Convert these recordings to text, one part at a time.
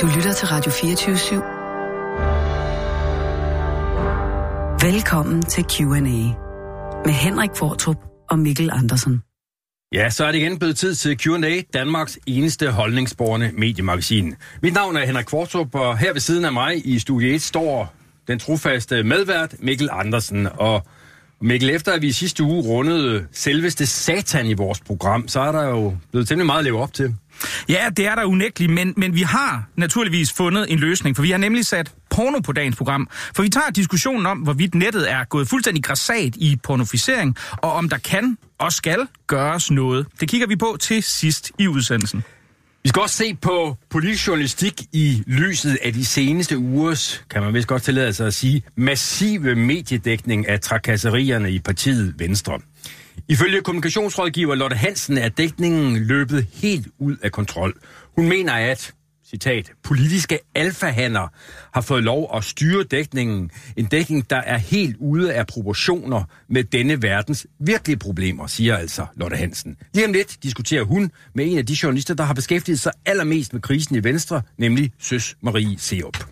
Du lytter til Radio 24 /7. Velkommen til Q&A med Henrik Fortrup og Mikkel Andersen. Ja, så er det igen blevet tid til Q&A, Danmarks eneste holdningsborgende mediemagasin. Mit navn er Henrik Kvartrup, og her ved siden af mig i Studie 1 står den trofaste medvært Mikkel Andersen. Og Mikkel, efter at vi sidste uge rundede selveste satan i vores program, så er der jo blevet temmelig meget at leve op til. Ja, det er der unægteligt, men, men vi har naturligvis fundet en løsning, for vi har nemlig sat porno på dagens program. For vi tager diskussionen om, hvorvidt nettet er gået fuldstændig græsat i pornoficering, og om der kan og skal gøres noget. Det kigger vi på til sidst i udsendelsen. Vi skal også se på politisk journalistik i lyset af de seneste ugers, kan man vist godt tillade sig at sige, massive mediedækning af trakasserierne i partiet Venstre. Ifølge kommunikationsrådgiver Lotte Hansen er dækningen løbet helt ud af kontrol. Hun mener, at citat, politiske alfahander har fået lov at styre dækningen. En dækning, der er helt ude af proportioner med denne verdens virkelige problemer, siger altså Lotte Hansen. Lige om lidt diskuterer hun med en af de journalister, der har beskæftiget sig allermest med krisen i Venstre, nemlig Søs Marie Seup.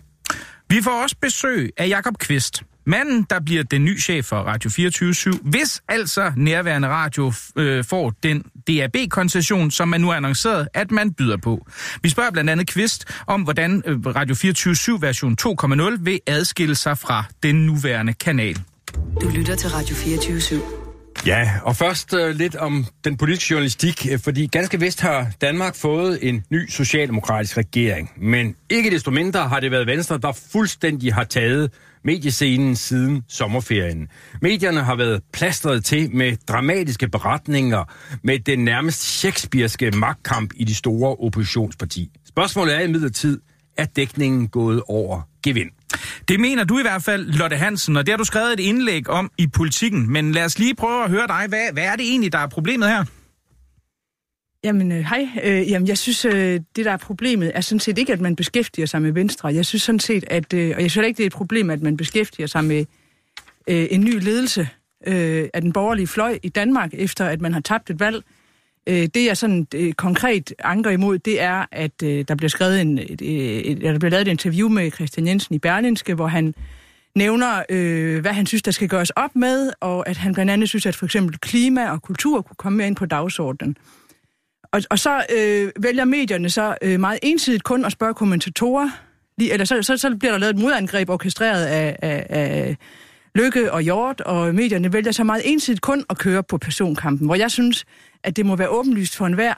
Vi får også besøg af Jakob Kvist. Manden, der bliver den nye chef for Radio 24 hvis altså nærværende radio øh, får den DAB-koncession, som man nu har annonceret, at man byder på. Vi spørger blandt andet Kvist om, hvordan øh, Radio 24 version 2.0 vil adskille sig fra den nuværende kanal. Du lytter til Radio 24 /7. Ja, og først uh, lidt om den politiske journalistik, øh, fordi ganske vist har Danmark fået en ny socialdemokratisk regering, men ikke desto mindre har det været Venstre, der fuldstændig har taget mediescenen siden sommerferien. Medierne har været plastret til med dramatiske beretninger med den nærmest shakespearske magtkamp i de store oppositionsparti. Spørgsmålet er imidlertid, er dækningen gået over gevind? Det mener du i hvert fald, Lotte Hansen, og det har du skrevet et indlæg om i politikken. Men lad os lige prøve at høre dig. Hvad, hvad er det egentlig, der er problemet her? Jamen, øh, hej. Øh, jamen, jeg synes, øh, det der er problemet, er sådan set ikke, at man beskæftiger sig med Venstre. Jeg synes sådan set, at, øh, og jeg synes ikke, det er et problem, at man beskæftiger sig med øh, en ny ledelse øh, af den borgerlige fløj i Danmark, efter at man har tabt et valg. Øh, det, jeg sådan øh, konkret anker imod, det er, at øh, der bliver skrevet en, et, et, et, der bliver lavet et interview med Christian Jensen i Berlinske, hvor han nævner, øh, hvad han synes, der skal gøres op med, og at han blandt andet synes, at for eksempel klima og kultur kunne komme mere ind på dagsordenen. Og, og så øh, vælger medierne så øh, meget ensidigt kun at spørge kommentatorer, lige, eller så, så, så bliver der lavet et modangreb orkestreret af, af, af Lykke og Hjort, og medierne vælger så meget ensidigt kun at køre på personkampen, hvor jeg synes, at det må være åbenlyst for enhver.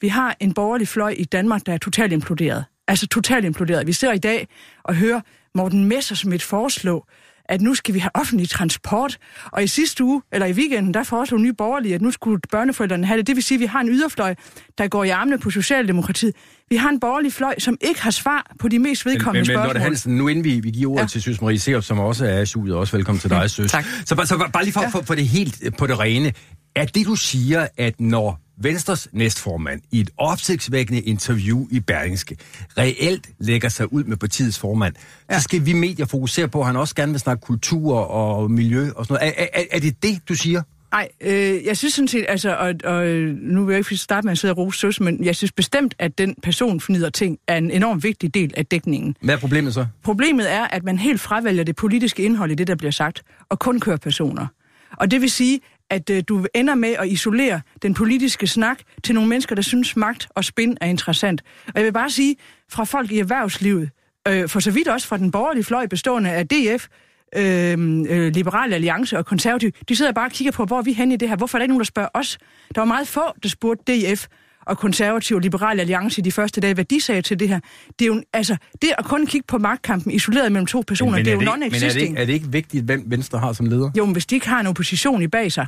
Vi har en borgerlig fløj i Danmark, der er totalt imploderet. Altså totalt imploderet. Vi ser i dag og hører Morten Messersmith foreslå, at nu skal vi have offentlig transport. Og i sidste uge, eller i weekenden, der foreslog Nye Borgerlige, at nu skulle børneforældrene have det. Det vil sige, at vi har en yderfløj, der går i armene på Socialdemokratiet. Vi har en borgerlig fløj, som ikke har svar på de mest vedkommende men, men, spørgsmål. Men Hansen, nu inden vi, vi giver ordet ja. til Søs Marie Serup, som også er SU, også velkommen til dig, Søs. tak. Så, så, bare lige for, ja. for, for det helt på det rene. Er det, du siger, at når Venstres næstformand i et opsigtsvækkende interview i Berlingske reelt lægger sig ud med partiets formand, ja. så skal vi medier fokusere på, at han også gerne vil snakke kultur og miljø og sådan noget. Er, er, er det det, du siger? Nej, øh, jeg synes sådan set, altså, og, og nu vil jeg ikke starte med at sidde og rose søs, men jeg synes bestemt, at den person fnider ting er en enormt vigtig del af dækningen. Hvad er problemet så? Problemet er, at man helt fravælger det politiske indhold i det, der bliver sagt, og kun kører personer. Og det vil sige, at øh, du ender med at isolere den politiske snak til nogle mennesker, der synes magt og spin er interessant. Og jeg vil bare sige, fra folk i erhvervslivet, øh, for så vidt også fra den borgerlige fløj bestående af DF, øhm, øh, Liberale Alliance og Konservativ, de sidder bare og kigger på, hvor er vi hen i det her. Hvorfor er der ikke nogen, der spørger os? Der var meget få, der spurgte DF og Konservativ og Liberale Alliance i de første dage, hvad de sagde til det her. Det er jo, altså, det at kun kigge på magtkampen isoleret mellem to personer, men, men det er, er jo non Men er det, ikke, er det ikke vigtigt, hvem Venstre har som leder? Jo, men hvis de ikke har en opposition i bag sig,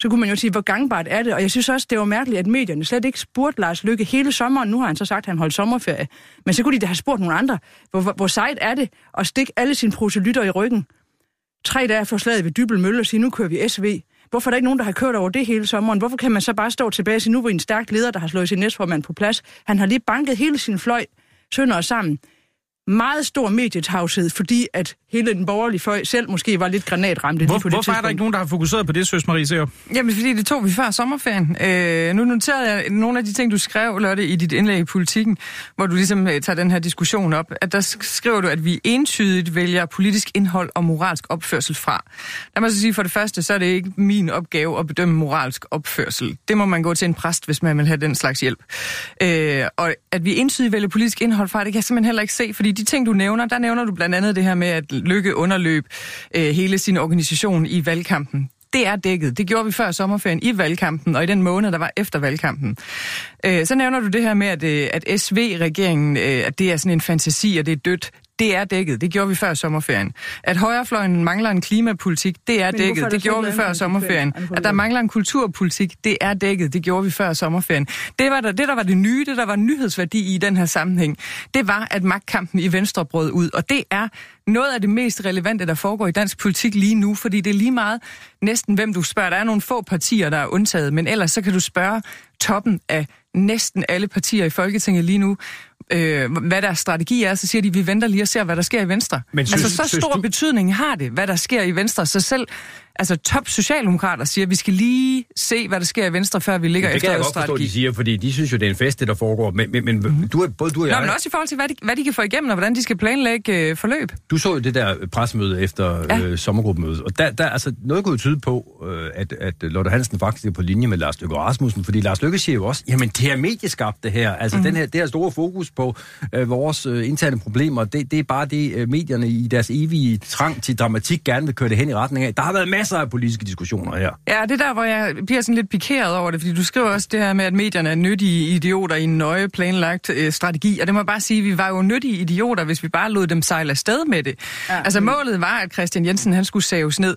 så kunne man jo sige, hvor gangbart er det? Og jeg synes også, det var mærkeligt, at medierne slet ikke spurgte Lars Lykke hele sommeren. Nu har han så sagt, at han holdt sommerferie. Men så kunne de da have spurgt nogle andre. Hvor, hvor, hvor sejt er det at stikke alle sine proselytter i ryggen? Tre dage for slaget ved Dybel Mølle og sige, nu kører vi SV. Hvorfor er der ikke nogen, der har kørt over det hele sommeren? Hvorfor kan man så bare stå tilbage og sige, nu er en stærk leder, der har slået sin næstformand på plads? Han har lige banket hele sin fløj sønder og sammen meget stor medietavshed, fordi at hele den borgerlige fløj selv måske var lidt granatramte Hvor, lige på det hvorfor er der ikke nogen, der har fokuseret på det, Søs Marie Serup? Jamen, fordi det tog vi før sommerferien. Øh, nu noterede jeg nogle af de ting, du skrev, Lotte, i dit indlæg i politikken, hvor du ligesom øh, tager den her diskussion op. At der skriver du, at vi entydigt vælger politisk indhold og moralsk opførsel fra. Der må jeg så sige, for det første, så er det ikke min opgave at bedømme moralsk opførsel. Det må man gå til en præst, hvis man vil have den slags hjælp. Øh, og at vi entydigt vælger politisk indhold fra, det kan jeg simpelthen heller ikke se, fordi de ting, du nævner, der nævner du blandt andet det her med, at Lykke underløb øh, hele sin organisation i valgkampen. Det er dækket. Det gjorde vi før sommerferien i valgkampen, og i den måned, der var efter valgkampen. Øh, så nævner du det her med, at, øh, at SV-regeringen, øh, at det er sådan en fantasi, og det er dødt. Det er dækket. Det gjorde vi før sommerferien. At højrefløjen mangler en klimapolitik, det er Men dækket. er Det så gjorde vi før sommerferien. At der mangler en kulturpolitik, det er dækket. Det gjorde vi før sommerferien. Det, var der, det, der var det nye, det der var nyhedsværdi i den her sammenhæng, det var, at magtkampen i Venstre brød ud. Og det er noget af det mest relevante, der foregår i dansk politik lige nu, fordi det er lige meget næsten, hvem du spørger. Der er nogle få partier, der er undtaget, men ellers så kan du spørge toppen af næsten alle partier i Folketinget lige nu, øh, hvad deres strategi er, så siger de, vi venter lige og ser, hvad der sker i Venstre. Men Men synes- altså, så stor du- betydning har det, hvad der sker i Venstre. Så selv altså, top socialdemokrater siger, at vi skal lige se, hvad der sker i Venstre, før vi ligger Det kan efter jeg godt forstå, de siger, fordi de synes jo, det er en fest, det der foregår. Men, men, men mm-hmm. du, både du og jeg, Nå, men også i forhold til, hvad de, hvad de kan få igennem, og hvordan de skal planlægge øh, forløb. du så jo det der pressemøde efter ja. Ja. øh, sommergruppemødet, og der, der, altså, noget kunne tyde på, øh, at, at Lotte Hansen faktisk er på linje med Lars Løkke Rasmussen, fordi Lars Løkke siger jo også, jamen det er medieskabt det her, altså mm. den her, det her store fokus på øh, vores øh, interne problemer, det, det er bare det, øh, medierne i deres evige trang til dramatik gerne vil køre det hen i retning af. Der har været masser af politiske diskussioner her. Ja, det er der, hvor jeg bliver sådan lidt pikeret over det, fordi du skriver også det her med, at medierne er nyttige idioter i en nøje planlagt øh, strategi, og det må jeg bare sige, vi var jo nyttige idioter, hvis vi bare lod dem sejle afsted med det. Ja. Altså målet var, at Christian Jensen han skulle saves ned,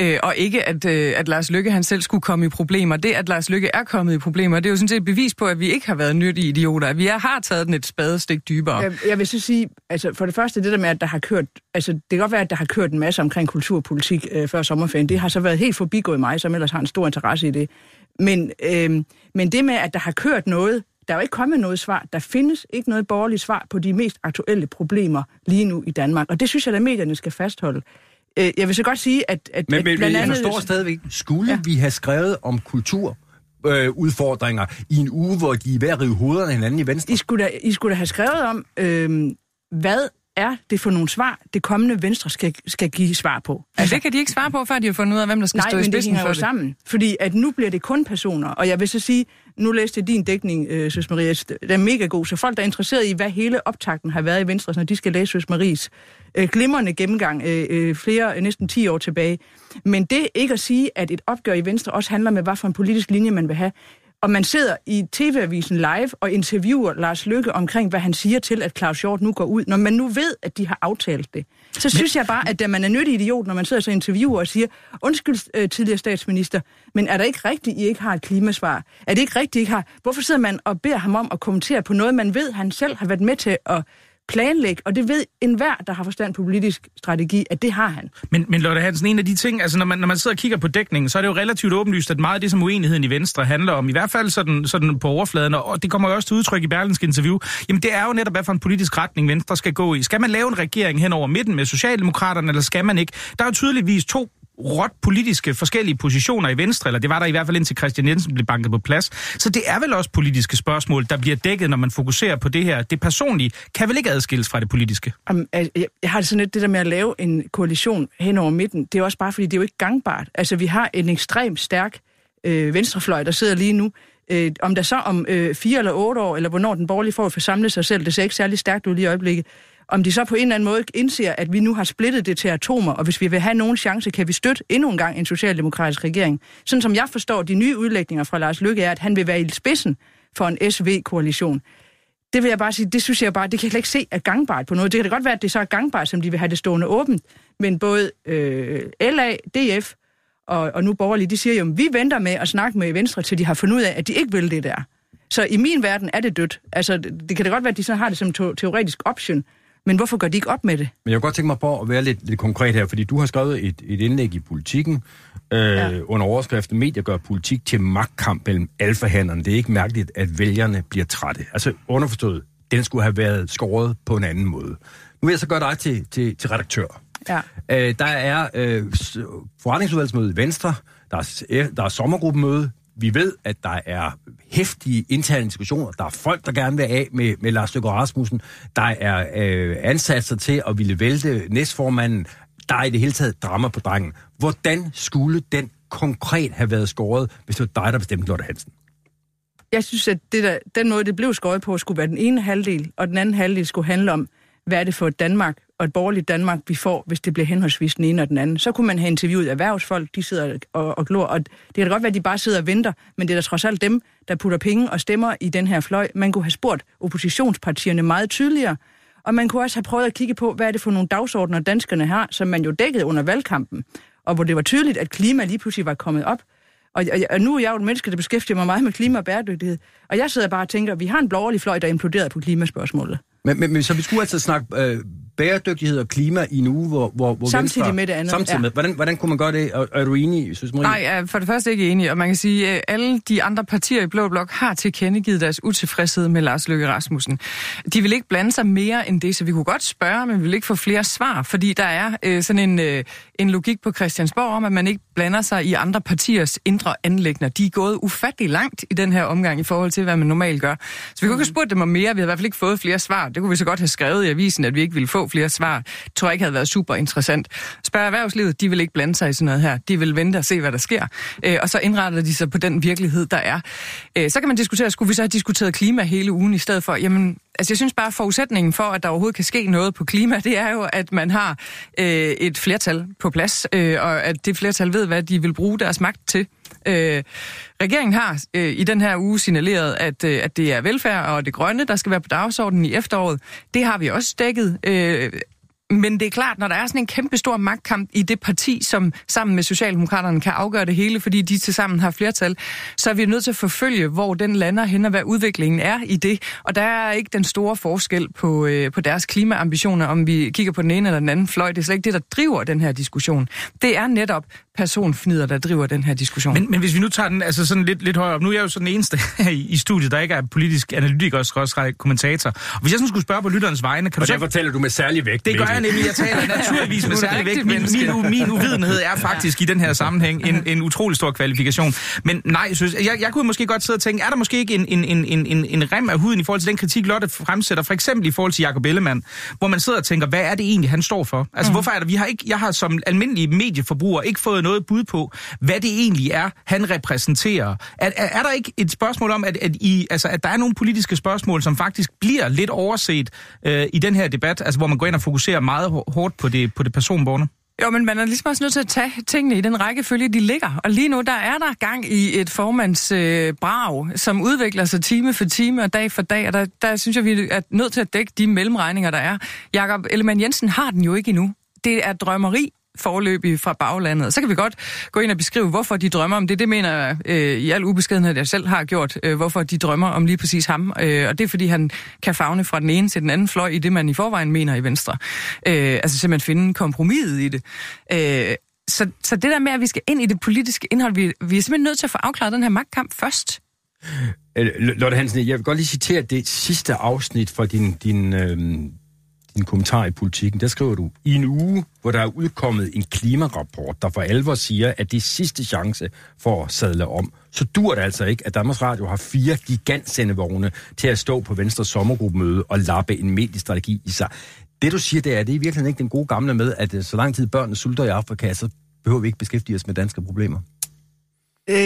øh, og ikke at, øh, at Lars Lykke han selv skulle komme i problemer. Det, at Lars Lykke er kommet i problemer, det er jo sådan set et bevis på, at vi ikke har været nyttige idioter, at vi er, har taget den et spadestik dybere. Jeg, jeg vil så sige, altså for det første det der med, at der har kørt, altså det kan godt være, at der har kørt en masse omkring kulturpolitik øh, før sommerferien. Det har så været helt forbigået mig, som ellers har en stor interesse i det. Men, øh, men det med, at der har kørt noget, der er jo ikke kommet noget svar. Der findes ikke noget borgerligt svar på de mest aktuelle problemer lige nu i Danmark. Og det synes jeg, at medierne skal fastholde. Øh, jeg vil så godt sige, at, at, Men, at men, men blandt jeg andet... forstår stadigvæk, skulle. Ja. vi have skrevet om kultur øh, udfordringer i en uge, hvor de er ved at rive hovederne af hinanden i Venstre? I skulle da, I skulle da have skrevet om, øh, hvad er det for nogle svar, det kommende Venstre skal, skal give svar på. Altså, det kan de ikke svare på, før de har fundet ud af, hvem der skal Nej, stå i men det spidsen hænger for jo det. sammen. Fordi at nu bliver det kun personer, og jeg vil så sige, nu læste jeg din dækning, øh, Søs Maria, den er mega god, så folk, der er interesseret i, hvad hele optakten har været i Venstre, når de skal læse Søs Maries øh, glimrende gennemgang øh, øh, flere, øh, næsten 10 år tilbage. Men det ikke at sige, at et opgør i Venstre også handler med, hvad for en politisk linje man vil have, og man sidder i TV-avisen live og interviewer Lars Lykke omkring, hvad han siger til, at Claus Hjort nu går ud. Når man nu ved, at de har aftalt det, så synes jeg bare, at da man er nyttig idiot, når man sidder så interviewer og siger, undskyld øh, tidligere statsminister, men er det ikke rigtigt, I ikke har et klimasvar? Er det ikke rigtigt, I ikke har? Hvorfor sidder man og beder ham om at kommentere på noget, man ved, han selv har været med til at planlægge, og det ved enhver, der har forstand på politisk strategi, at det har han. Men, men Lotte Hansen, en af de ting, altså når man, når man sidder og kigger på dækningen, så er det jo relativt åbenlyst, at meget af det, som uenigheden i Venstre handler om, i hvert fald sådan, sådan på overfladen, og det kommer jo også til udtryk i Berlinske interview, jamen det er jo netop, hvad for en politisk retning Venstre skal gå i. Skal man lave en regering hen over midten med Socialdemokraterne, eller skal man ikke? Der er jo tydeligvis to råt politiske forskellige positioner i Venstre, eller det var der i hvert fald indtil Christian Jensen blev banket på plads. Så det er vel også politiske spørgsmål, der bliver dækket, når man fokuserer på det her. Det personlige kan vel ikke adskilles fra det politiske? Jeg, har det sådan lidt, det der med at lave en koalition hen over midten, det er også bare, fordi det er jo ikke gangbart. Altså, vi har en ekstremt stærk øh, venstrefløj, der sidder lige nu. Øh, om der så om øh, fire eller otte år, eller hvornår den borgerlige får forsamlet sig selv, det ser ikke særlig stærkt ud lige i øjeblikket. Om de så på en eller anden måde indser, at vi nu har splittet det til atomer, og hvis vi vil have nogen chance, kan vi støtte endnu en gang en socialdemokratisk regering. Sådan som jeg forstår de nye udlægninger fra Lars Løkke er, at han vil være i spidsen for en SV-koalition. Det vil jeg bare sige, det synes jeg bare, det kan jeg ikke se er gangbart på noget. Det kan da godt være, at det så er gangbart, som de vil have det stående åbent. Men både øh, LA, DF og, og nu borgerlige, de siger jo, at vi venter med at snakke med Venstre, til de har fundet ud af, at de ikke vil det der. Så i min verden er det dødt. Altså, det, kan da godt være, at de så har det som teoretisk option, men hvorfor går de ikke op med det? Men jeg kunne godt tænke mig på at være lidt, lidt konkret her, fordi du har skrevet et, et indlæg i politikken øh, ja. under overskriften Medier gør politik til magtkamp mellem alfahænderne. Det er ikke mærkeligt, at vælgerne bliver trætte. Altså underforstået, den skulle have været skåret på en anden måde. Nu vil jeg så gøre dig til, til, til redaktør. Ja. Øh, der er øh, forretningsudvalgsmøde i Venstre, der er, der er sommergruppemøde, vi ved, at der er hæftige interne diskussioner. Der er folk, der gerne vil af med, med Lars Løkke Rasmussen. Der er øh, ansatser til at ville vælte næstformanden. Der er i det hele taget drama på drengen. Hvordan skulle den konkret have været skåret, hvis det var dig, der bestemte Lotte Hansen? Jeg synes, at det der, den måde, det blev skåret på, skulle være den ene halvdel, og den anden halvdel skulle handle om, hvad er det for et Danmark og et borgerligt Danmark, vi får, hvis det bliver henholdsvis den ene og den anden. Så kunne man have interviewet erhvervsfolk, de sidder og, og glor, og det kan da godt være, at de bare sidder og venter, men det er da trods alt dem, der putter penge og stemmer i den her fløj. Man kunne have spurgt oppositionspartierne meget tydeligere, og man kunne også have prøvet at kigge på, hvad er det for nogle dagsordner, danskerne har, som man jo dækkede under valgkampen, og hvor det var tydeligt, at klima lige pludselig var kommet op. Og, og, og nu er jeg jo et menneske, der beskæftiger mig meget med klima og bæredygtighed. Og jeg sidder bare og tænker, at vi har en blålig fløj, der er imploderet på klimaspørgsmålet. Men, men, men så vi skulle altså snakke øh, bæredygtighed og klima i en uge, hvor, hvor, hvor Samtidig Venstre, med det andet, Samtidig ja. med. Hvordan, hvordan kunne man gøre det? Og, er du enig, synes Marie? Nej, jeg er for det første ikke enig, og man kan sige, at alle de andre partier i Blå Blok har tilkendegivet deres utilfredshed med Lars Løkke Rasmussen. De vil ikke blande sig mere end det, så vi kunne godt spørge, men vi vil ikke få flere svar, fordi der er øh, sådan en, øh, en logik på Christiansborg om, at man ikke blander sig i andre partiers indre anlægner. De er gået ufattelig langt i den her omgang i forhold til, hvad man normalt gør. Så vi kunne ikke have spurgt dem om mere, vi har i hvert fald ikke fået flere svar. Det kunne vi så godt have skrevet i avisen, at vi ikke ville få flere svar. Tror jeg ikke havde været super interessant. Spørg erhvervslivet, de vil ikke blande sig i sådan noget her. De vil vente og se, hvad der sker. Øh, og så indretter de sig på den virkelighed, der er. Øh, så kan man diskutere, skulle vi så have diskuteret klima hele ugen i stedet for? Jamen, altså jeg synes bare, at forudsætningen for, at der overhovedet kan ske noget på klima, det er jo, at man har øh, et flertal på plads, øh, og at det flertal ved, hvad de vil bruge deres magt til. Øh, regeringen har øh, i den her uge signaleret, at, øh, at det er velfærd og det grønne, der skal være på dagsordenen i efteråret. Det har vi også dækket. Øh, men det er klart, når der er sådan en kæmpe stor magtkamp i det parti, som sammen med Socialdemokraterne kan afgøre det hele, fordi de til sammen har flertal, så er vi nødt til at forfølge, hvor den lander hen og hvad udviklingen er i det. Og der er ikke den store forskel på, øh, på deres klimaambitioner, om vi kigger på den ene eller den anden fløj. Det er slet ikke det, der driver den her diskussion. Det er netop personfnider, der driver den her diskussion. Men, men hvis vi nu tager den altså sådan lidt, lidt højere op, nu er jeg jo så den eneste her i, i studiet, der ikke er politisk analytiker og også kommentator. Og hvis jeg sådan skulle spørge på lytterens vegne, kan Og du så... derfor taler du med særlig vægt. Det gør jeg nemlig. Jeg taler naturligvis med særlig vægt. rigtigt Min, min, uvidenhed er faktisk i den her sammenhæng en, en utrolig stor kvalifikation. Men nej, jeg, synes, jeg, jeg kunne måske godt sidde og tænke, er der måske ikke en, en, en, en, en, en rem af huden i forhold til den kritik, Lotte fremsætter, for eksempel i forhold til Jacob Ellemann, hvor man sidder og tænker, hvad er det egentlig, han står for? Altså, mm. hvorfor er det, vi har ikke, jeg har som almindelig medieforbruger ikke fået noget bud på, hvad det egentlig er, han repræsenterer. Er, er, er der ikke et spørgsmål om, at, at, I, altså, at der er nogle politiske spørgsmål, som faktisk bliver lidt overset øh, i den her debat, altså hvor man går ind og fokuserer meget hårdt på det, på det personborne. Jo, men man er ligesom også nødt til at tage tingene i den rækkefølge, de ligger. Og lige nu, der er der gang i et formands øh, brag, som udvikler sig time for time og dag for dag. Og der, der synes jeg, vi er nødt til at dække de mellemregninger, der er. Jakob Ellemann Jensen har den jo ikke endnu. Det er drømmeri forløbig fra baglandet. Så kan vi godt gå ind og beskrive, hvorfor de drømmer om det. Det mener jeg øh, i al ubeskedenhed, jeg selv har gjort, øh, hvorfor de drømmer om lige præcis ham. Øh, og det er, fordi han kan fagne fra den ene til den anden fløj i det, man i forvejen mener i Venstre. Øh, altså simpelthen finde kompromiset i det. Øh, så, så det der med, at vi skal ind i det politiske indhold, vi, vi er simpelthen nødt til at få afklaret den her magtkamp først. L- Lotte Hansen, jeg vil godt lige citere det sidste afsnit fra din, din, øh, din kommentar i politikken. Der skriver du, i en uge, hvor der er udkommet en klimarapport, der for alvor siger, at det er sidste chance for at sadle om, så dur det altså ikke, at Danmarks Radio har fire gigantsendevogne til at stå på Venstres sommergruppemøde og lappe en mediestrategi i sig. Det du siger, det er, det er i virkeligheden ikke den gode gamle med, at øh, så lang tid børnene sulter i Afrika, så behøver vi ikke beskæftige os med danske problemer. Øh,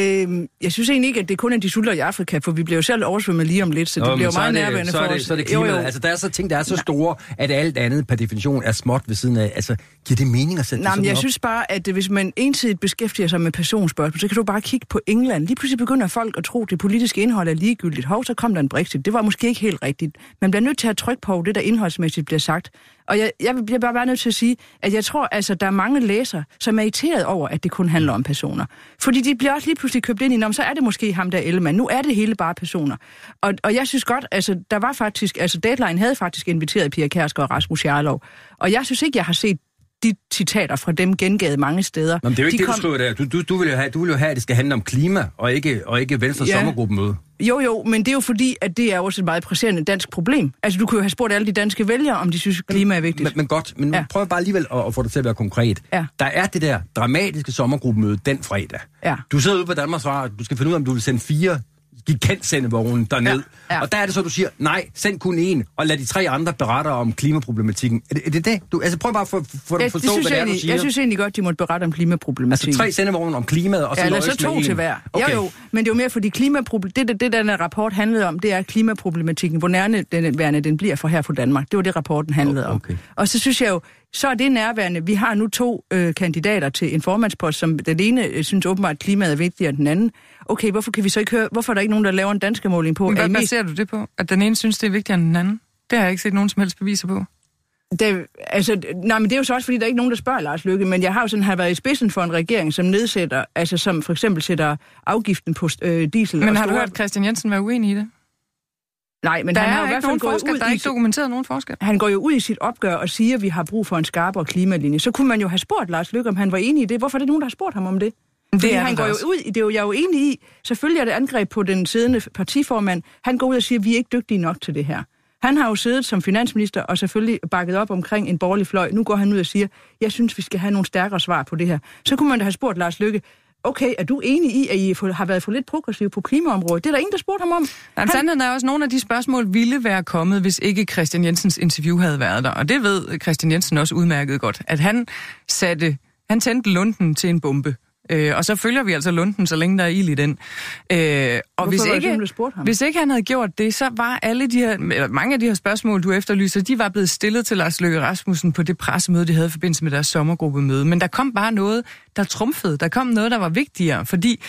jeg synes egentlig ikke, at det kun er de sulter i Afrika, for vi bliver jo selv oversvømmet lige om lidt, så det Nå, men bliver jo meget det- nærværende så for er det, os. Så er det Jo, klimaet. jo. Altså, der er så ting, der er så store, at alt andet per definition er småt ved siden af. Altså, giver det mening at sætte Nej, det men jeg op? synes bare, at hvis man ensidigt beskæftiger sig med personspørgsmål, så kan du bare kigge på England. Lige pludselig begynder folk at tro, at det politiske indhold er ligegyldigt. Hov, så kom der en Brexit. Det var måske ikke helt rigtigt. Man bliver nødt til at trykke på det, der indholdsmæssigt bliver sagt. Og jeg, jeg bliver bare, bare nødt til at sige, at jeg tror, altså, der er mange læsere, som er irriteret over, at det kun handler om personer. Fordi de bliver også lige pludselig købt ind i, men så er det måske ham der Ellemann. Nu er det hele bare personer. Og, og jeg synes godt, altså, der var faktisk, altså Deadline havde faktisk inviteret Pia Kærsgaard og Rasmus Jarlov. Og jeg synes ikke, jeg har set de citater fra dem gengavet mange steder. Men det er jo ikke de det, kom... du skriver der. Du, du, du, vil jo have, du vil jo have, at det skal handle om klima, og ikke, og ikke Venstres ja. sommergruppemøde. Jo, jo, men det er jo fordi, at det er også et meget presserende dansk problem. Altså, du kunne jo have spurgt alle de danske vælgere, om de synes, at klima er vigtigt. Men, men godt, men ja. prøv bare alligevel at, at få det til at være konkret. Ja. Der er det der dramatiske sommergruppemøde den fredag. Ja. Du sidder ude på Danmarks Radio, du skal finde ud af, om du vil sende fire gigantsendevognen derned. Ja, ja. Og der er det så, du siger, nej, send kun en, og lad de tre andre berette om klimaproblematikken. Er det er det? det? Du, altså prøv bare at for, for, ja, forstå, hvad det er, du siger. Jeg synes egentlig godt, de måtte berette om klimaproblematikken. Altså tre sendevogne om klimaet, og så ja, så to til hver. Okay. Jo, jo, men det er jo mere, fordi klimaproblem... det, det, det, den rapport handlede om, det er klimaproblematikken, hvor nærværende den bliver for her for Danmark. Det var det, rapporten handlede om. Okay. Og så synes jeg jo, så er det nærværende. Vi har nu to øh, kandidater til en formandspost, som den ene øh, synes åbenbart, at klimaet er vigtigere end den anden. Okay, hvorfor kan vi så ikke høre, hvorfor er der ikke nogen, der laver en dansk måling på? Men hvad baserer du det på? At den ene synes, det er vigtigere end den anden? Det har jeg ikke set nogen som helst beviser på. Det, altså, nej, men det er jo så også, fordi der er ikke nogen, der spørger Lars Lykke, men jeg har jo sådan har været i spidsen for en regering, som nedsætter, altså som for eksempel sætter afgiften på øh, diesel. Men har du hørt Christian Jensen være uenig i det? Nej, men der han har jo i hvert fald gået ud... Der er ikke dokumenteret nogen forskel. Han går jo ud i sit opgør og siger, at vi har brug for en skarpere klimalinje. Så kunne man jo have spurgt Lars Lykke, om han var enig i det. Hvorfor er det nogen, der har spurgt ham om det? Det Fordi er han går jo ud i, det er jo jeg er jo enig i, selvfølgelig er det angreb på den siddende partiformand. Han går ud og siger, at vi er ikke dygtige nok til det her. Han har jo siddet som finansminister og selvfølgelig bakket op omkring en borgerlig fløj. Nu går han ud og siger, jeg synes, vi skal have nogle stærkere svar på det her. Så kunne man da have spurgt Lars Lykke, okay, er du enig i, at I har været for lidt progressive på klimaområdet? Det er der ingen, der spurgte ham om. Nej, han... sandheden er også, at nogle af de spørgsmål ville være kommet, hvis ikke Christian Jensens interview havde været der. Og det ved Christian Jensen også udmærket godt, at han satte, han tændte lunden til en bombe. Øh, og så følger vi altså Lunden, så længe der er ild i den. Øh, og hvis ikke, ham? hvis ikke han havde gjort det, så var alle de her, eller mange af de her spørgsmål, du efterlyser, de var blevet stillet til Lars Løkke Rasmussen på det pressemøde, de havde i forbindelse med deres sommergruppemøde. Men der kom bare noget, der trumfede. Der kom noget, der var vigtigere, fordi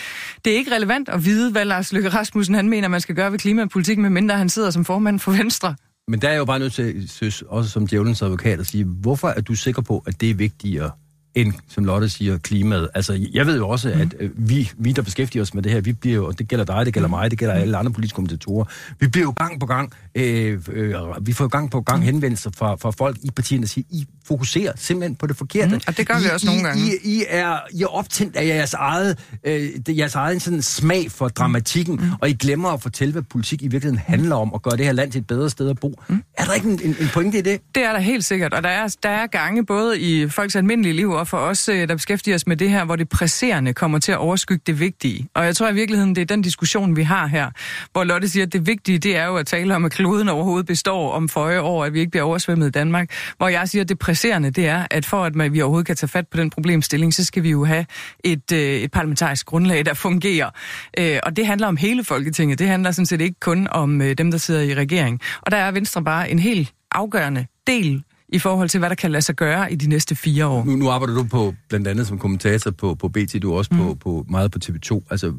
det er ikke relevant at vide, hvad Lars Løkke Rasmussen han mener, man skal gøre ved klimapolitikken, medmindre han sidder som formand for Venstre. Men der er jo bare nødt til, synes, også som djævelens advokat, at sige, hvorfor er du sikker på, at det er vigtigere end, som Lotte siger, klimaet. Altså, jeg ved jo også, mm. at øh, vi, vi, der beskæftiger os med det her, vi bliver jo, og det gælder dig, det gælder mm. mig, det gælder alle andre politiske kommentatorer, vi bliver jo gang på gang, øh, øh, vi får jo gang på gang mm. henvendelser fra, fra folk i partierne, der siger, I fokuserer simpelthen på det forkerte. Mm. Og det gør vi I, også nogle gange. I, I, er, I er optændt af jeres eget, øh, jeres eget sådan smag for dramatikken, mm. og I glemmer at fortælle, hvad politik i virkeligheden handler om, og gøre det her land til et bedre sted at bo. Mm. Er der ikke en, en, en pointe i det? Det er der helt sikkert, og der er, der er gange både i folks almindelige liv og for os, øh, der beskæftiger os med det her, hvor det presserende kommer til at overskygge det vigtige. Og jeg tror i virkeligheden, det er den diskussion, vi har her, hvor Lotte siger, at det vigtige, det er jo at tale om, at kloden overhovedet består om føje år, at vi ikke bliver oversvømmet i Danmark. Hvor jeg siger, at det presserende, det er, at for at vi overhovedet kan tage fat på den problemstilling, så skal vi jo have et, øh, et parlamentarisk grundlag, der fungerer. Øh, og det handler om hele Folketinget. Det handler sådan set ikke kun om dem, der sidder i regering. Og der er Venstre bare en helt afgørende del i forhold til, hvad der kan lade sig gøre i de næste fire år. Nu, nu arbejder du på blandt andet som kommentator på, på BT, du er også mm. på, på, meget på TV2. Altså,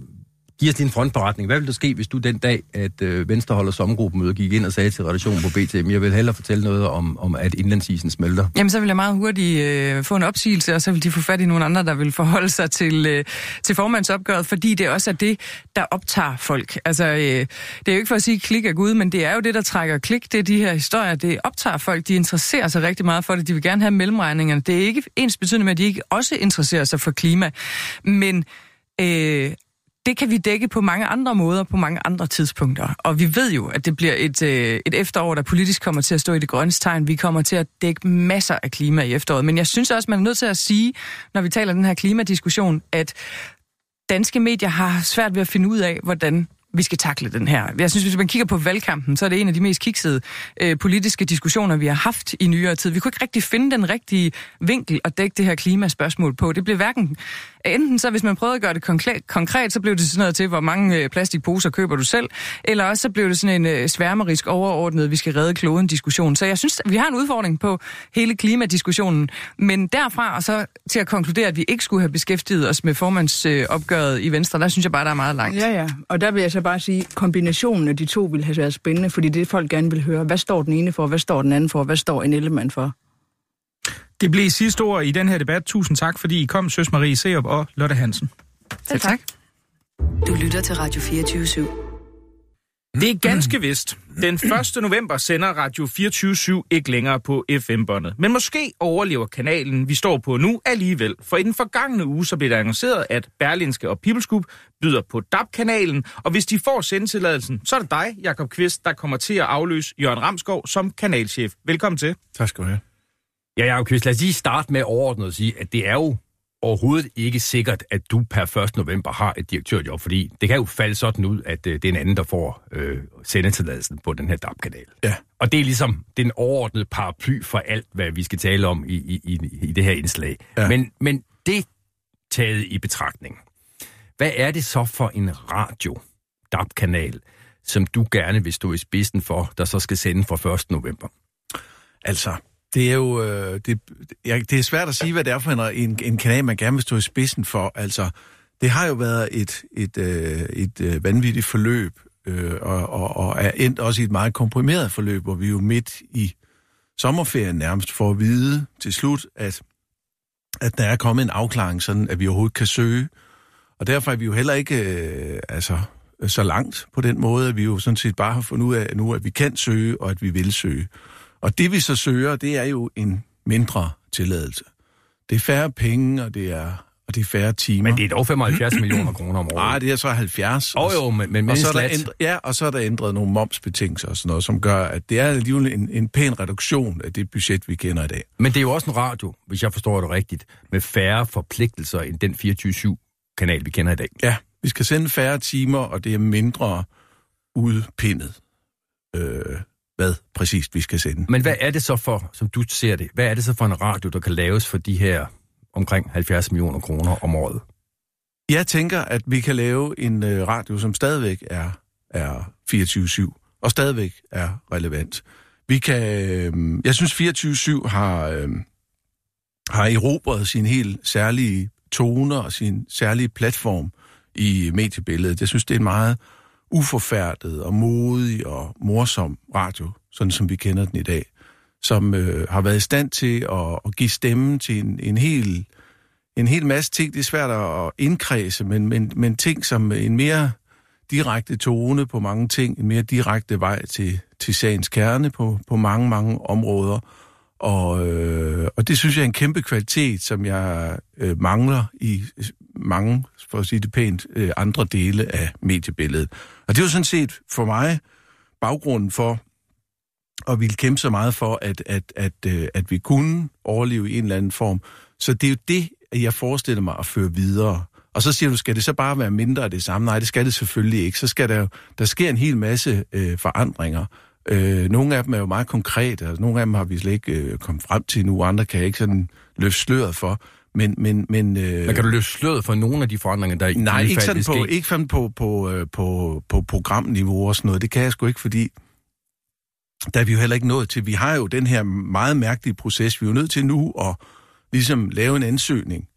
Giv os din frontberetning. Hvad vil der ske, hvis du den dag, at øh, Venstre holder sommergruppemøde, gik ind og sagde til redaktionen på BT, jeg vil hellere fortælle noget om, om at indlandsisen smelter? Jamen, så vil jeg meget hurtigt øh, få en opsigelse, og så vil de få fat i nogle andre, der vil forholde sig til, øh, til formandsopgøret, fordi det også er det, der optager folk. Altså, øh, det er jo ikke for at sige, klik er Gud, men det er jo det, der trækker klik. Det er de her historier, det optager folk. De interesserer sig rigtig meget for det. De vil gerne have mellemregningerne. Det er ikke ens betydende med, at de ikke også interesserer sig for klima. Men øh, det kan vi dække på mange andre måder, på mange andre tidspunkter. Og vi ved jo, at det bliver et, øh, et efterår, der politisk kommer til at stå i det grønne tegn. Vi kommer til at dække masser af klima i efteråret. Men jeg synes også, man er nødt til at sige, når vi taler den her klimadiskussion, at danske medier har svært ved at finde ud af, hvordan vi skal takle den her. Jeg synes, hvis man kigger på valgkampen, så er det en af de mest kiksede øh, politiske diskussioner, vi har haft i nyere tid. Vi kunne ikke rigtig finde den rigtige vinkel at dække det her klimaspørgsmål på. Det blev hverken Enten så, hvis man prøvede at gøre det konkret, konkret så blev det sådan noget til, hvor mange øh, plastikposer køber du selv, eller også så blev det sådan en øh, sværmerisk overordnet, vi skal redde kloden diskussion. Så jeg synes, vi har en udfordring på hele klimadiskussionen, men derfra og så til at konkludere, at vi ikke skulle have beskæftiget os med formandsopgøret øh, i Venstre, der synes jeg bare, der er meget langt. Ja, ja, og der vil jeg så bare sige, at kombinationen af de to vil have været spændende, fordi det folk gerne vil høre, hvad står den ene for, hvad står den anden for, hvad står en element for? Det blev sidste ord i den her debat. Tusind tak, fordi I kom, Søs Marie Serup og Lotte Hansen. Selv tak. Du lytter til Radio 24 /7. Det er ganske vist. Den 1. november sender Radio 24 ikke længere på FM-båndet. Men måske overlever kanalen, vi står på nu, alligevel. For i den forgangne uge så blev der annonceret, at Berlinske og Group byder på DAB-kanalen. Og hvis de får sendetilladelsen, så er det dig, Jakob Kvist, der kommer til at afløse Jørgen Ramskov som kanalchef. Velkommen til. Tak skal du have. Ja, Jacob Kvist, lad os lige starte med overordnet at sige, at det er jo overhovedet ikke sikkert, at du per 1. november har et direktørjob, fordi det kan jo falde sådan ud, at øh, det er en anden, der får øh, sendetilladelsen på den her DAB-kanal. Ja. Og det er ligesom den overordnede paraply for alt, hvad vi skal tale om i, i, i, i det her indslag. Ja. Men, men det taget i betragtning. Hvad er det så for en radio, DAB-kanal, som du gerne vil stå i spidsen for, der så skal sende fra 1. november? Altså, det er jo øh, det, jeg, det er svært at sige, hvad det er for en, en, en kanal, man gerne vil stå i spidsen for. Altså, det har jo været et, et, øh, et øh, vanvittigt forløb, øh, og, og, og er endt også i et meget komprimeret forløb, hvor vi jo midt i sommerferien nærmest får at vide til slut, at, at der er kommet en afklaring, sådan at vi overhovedet kan søge. Og derfor er vi jo heller ikke øh, altså, så langt på den måde, at vi jo sådan set bare har fundet ud af nu, at vi kan søge, og at vi vil søge. Og det vi så søger, det er jo en mindre tilladelse. Det er færre penge, og det er, og det er færre timer. Men det er dog 75 millioner kroner om året. Nej, det er så 70. Åh jo, men, men og så er der ændret, ja, og så er der ændret nogle momsbetingelser og sådan noget, som gør, at det er alligevel en, en pæn reduktion af det budget, vi kender i dag. Men det er jo også en radio, hvis jeg forstår det rigtigt, med færre forpligtelser end den 24-7-kanal, vi kender i dag. Ja, vi skal sende færre timer, og det er mindre udpindet, øh, hvad præcis vi skal sende. Men hvad er det så for, som du ser det, hvad er det så for en radio, der kan laves for de her omkring 70 millioner kroner om året? Jeg tænker, at vi kan lave en øh, radio, som stadigvæk er, er 24-7, og stadigvæk er relevant. Vi kan, øh, jeg synes 24-7 har, øh, har erobret sin helt særlige toner og sin særlige platform i mediebilledet. Jeg synes, det er en meget uforfærdet og modig og morsom radio, sådan som vi kender den i dag, som øh, har været i stand til at, at give stemme til en, en hel en hel masse ting. Det er svært at indkredse, men, men, men ting som en mere direkte tone på mange ting, en mere direkte vej til, til sagens kerne på, på mange, mange områder. Og, øh, og det synes jeg er en kæmpe kvalitet, som jeg øh, mangler i mange, for at sige det pænt, øh, andre dele af mediebilledet. Og det er jo sådan set for mig baggrunden for at ville kæmpe så meget for, at, at, at, øh, at vi kunne overleve i en eller anden form. Så det er jo det, jeg forestiller mig at føre videre. Og så siger du, skal det så bare være mindre af det samme? Nej, det skal det selvfølgelig ikke. Så skal der jo, der sker en hel masse øh, forandringer. Øh, nogle af dem er jo meget konkrete, og nogle af dem har vi slet ikke øh, kommet frem til nu, andre kan jeg ikke sådan løfte sløret for. Men, men, men, øh, Men kan du løfte sløret for nogle af de forandringer, der Nej, ikke sådan på, ikke sådan på, på, øh, på, på programniveau og sådan noget. Det kan jeg sgu ikke, fordi der er vi jo heller ikke nået til. Vi har jo den her meget mærkelige proces. Vi er jo nødt til nu at ligesom lave en ansøgning,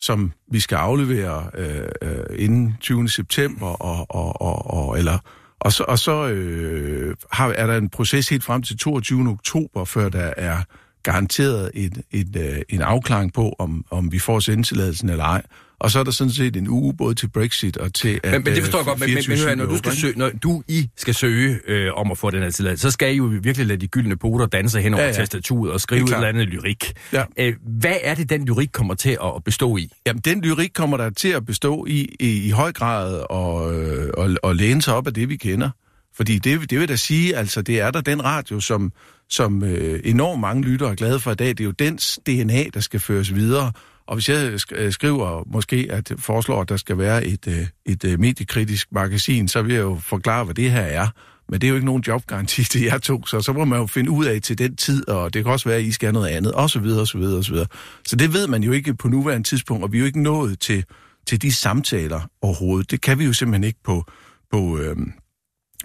som vi skal aflevere øh, øh, inden 20. september, og, og, og, og, eller, og så, og så øh, har, er der en proces helt frem til 22. oktober, før der er garanteret et, et, øh, en afklaring på, om, om vi får sendetilladelsen eller ej. Og så er der sådan set en uge både til Brexit og til... Men, men det øh, forstår jeg godt, men, men, men hør, når du, skal søge, når du I skal søge øh, om at få den her tilladelse, så skal I jo virkelig lade de gyldne poter danse hen over Ja, ja, tastaturet og skrive et eller andet lyrik. Ja. Øh, hvad er det, den lyrik kommer til at bestå i? Jamen, den lyrik kommer der til at bestå i, i, i høj grad og, øh, og, og læne sig op af det, vi kender. Fordi det, det vil da sige, altså, det er der den radio, som, som øh, enormt mange lyttere er glade for i dag. Det er jo dens DNA, der skal føres videre. Og hvis jeg øh, skriver måske, at foreslår, at der skal være et, øh, et øh, mediekritisk magasin, så vil jeg jo forklare, hvad det her er. Men det er jo ikke nogen jobgaranti til jer to, så så må man jo finde ud af til den tid, og det kan også være, at I skal have noget andet, og så videre, og så videre, og så videre. Så det ved man jo ikke på nuværende tidspunkt, og vi er jo ikke nået til, til de samtaler overhovedet. Det kan vi jo simpelthen ikke på, på, øhm,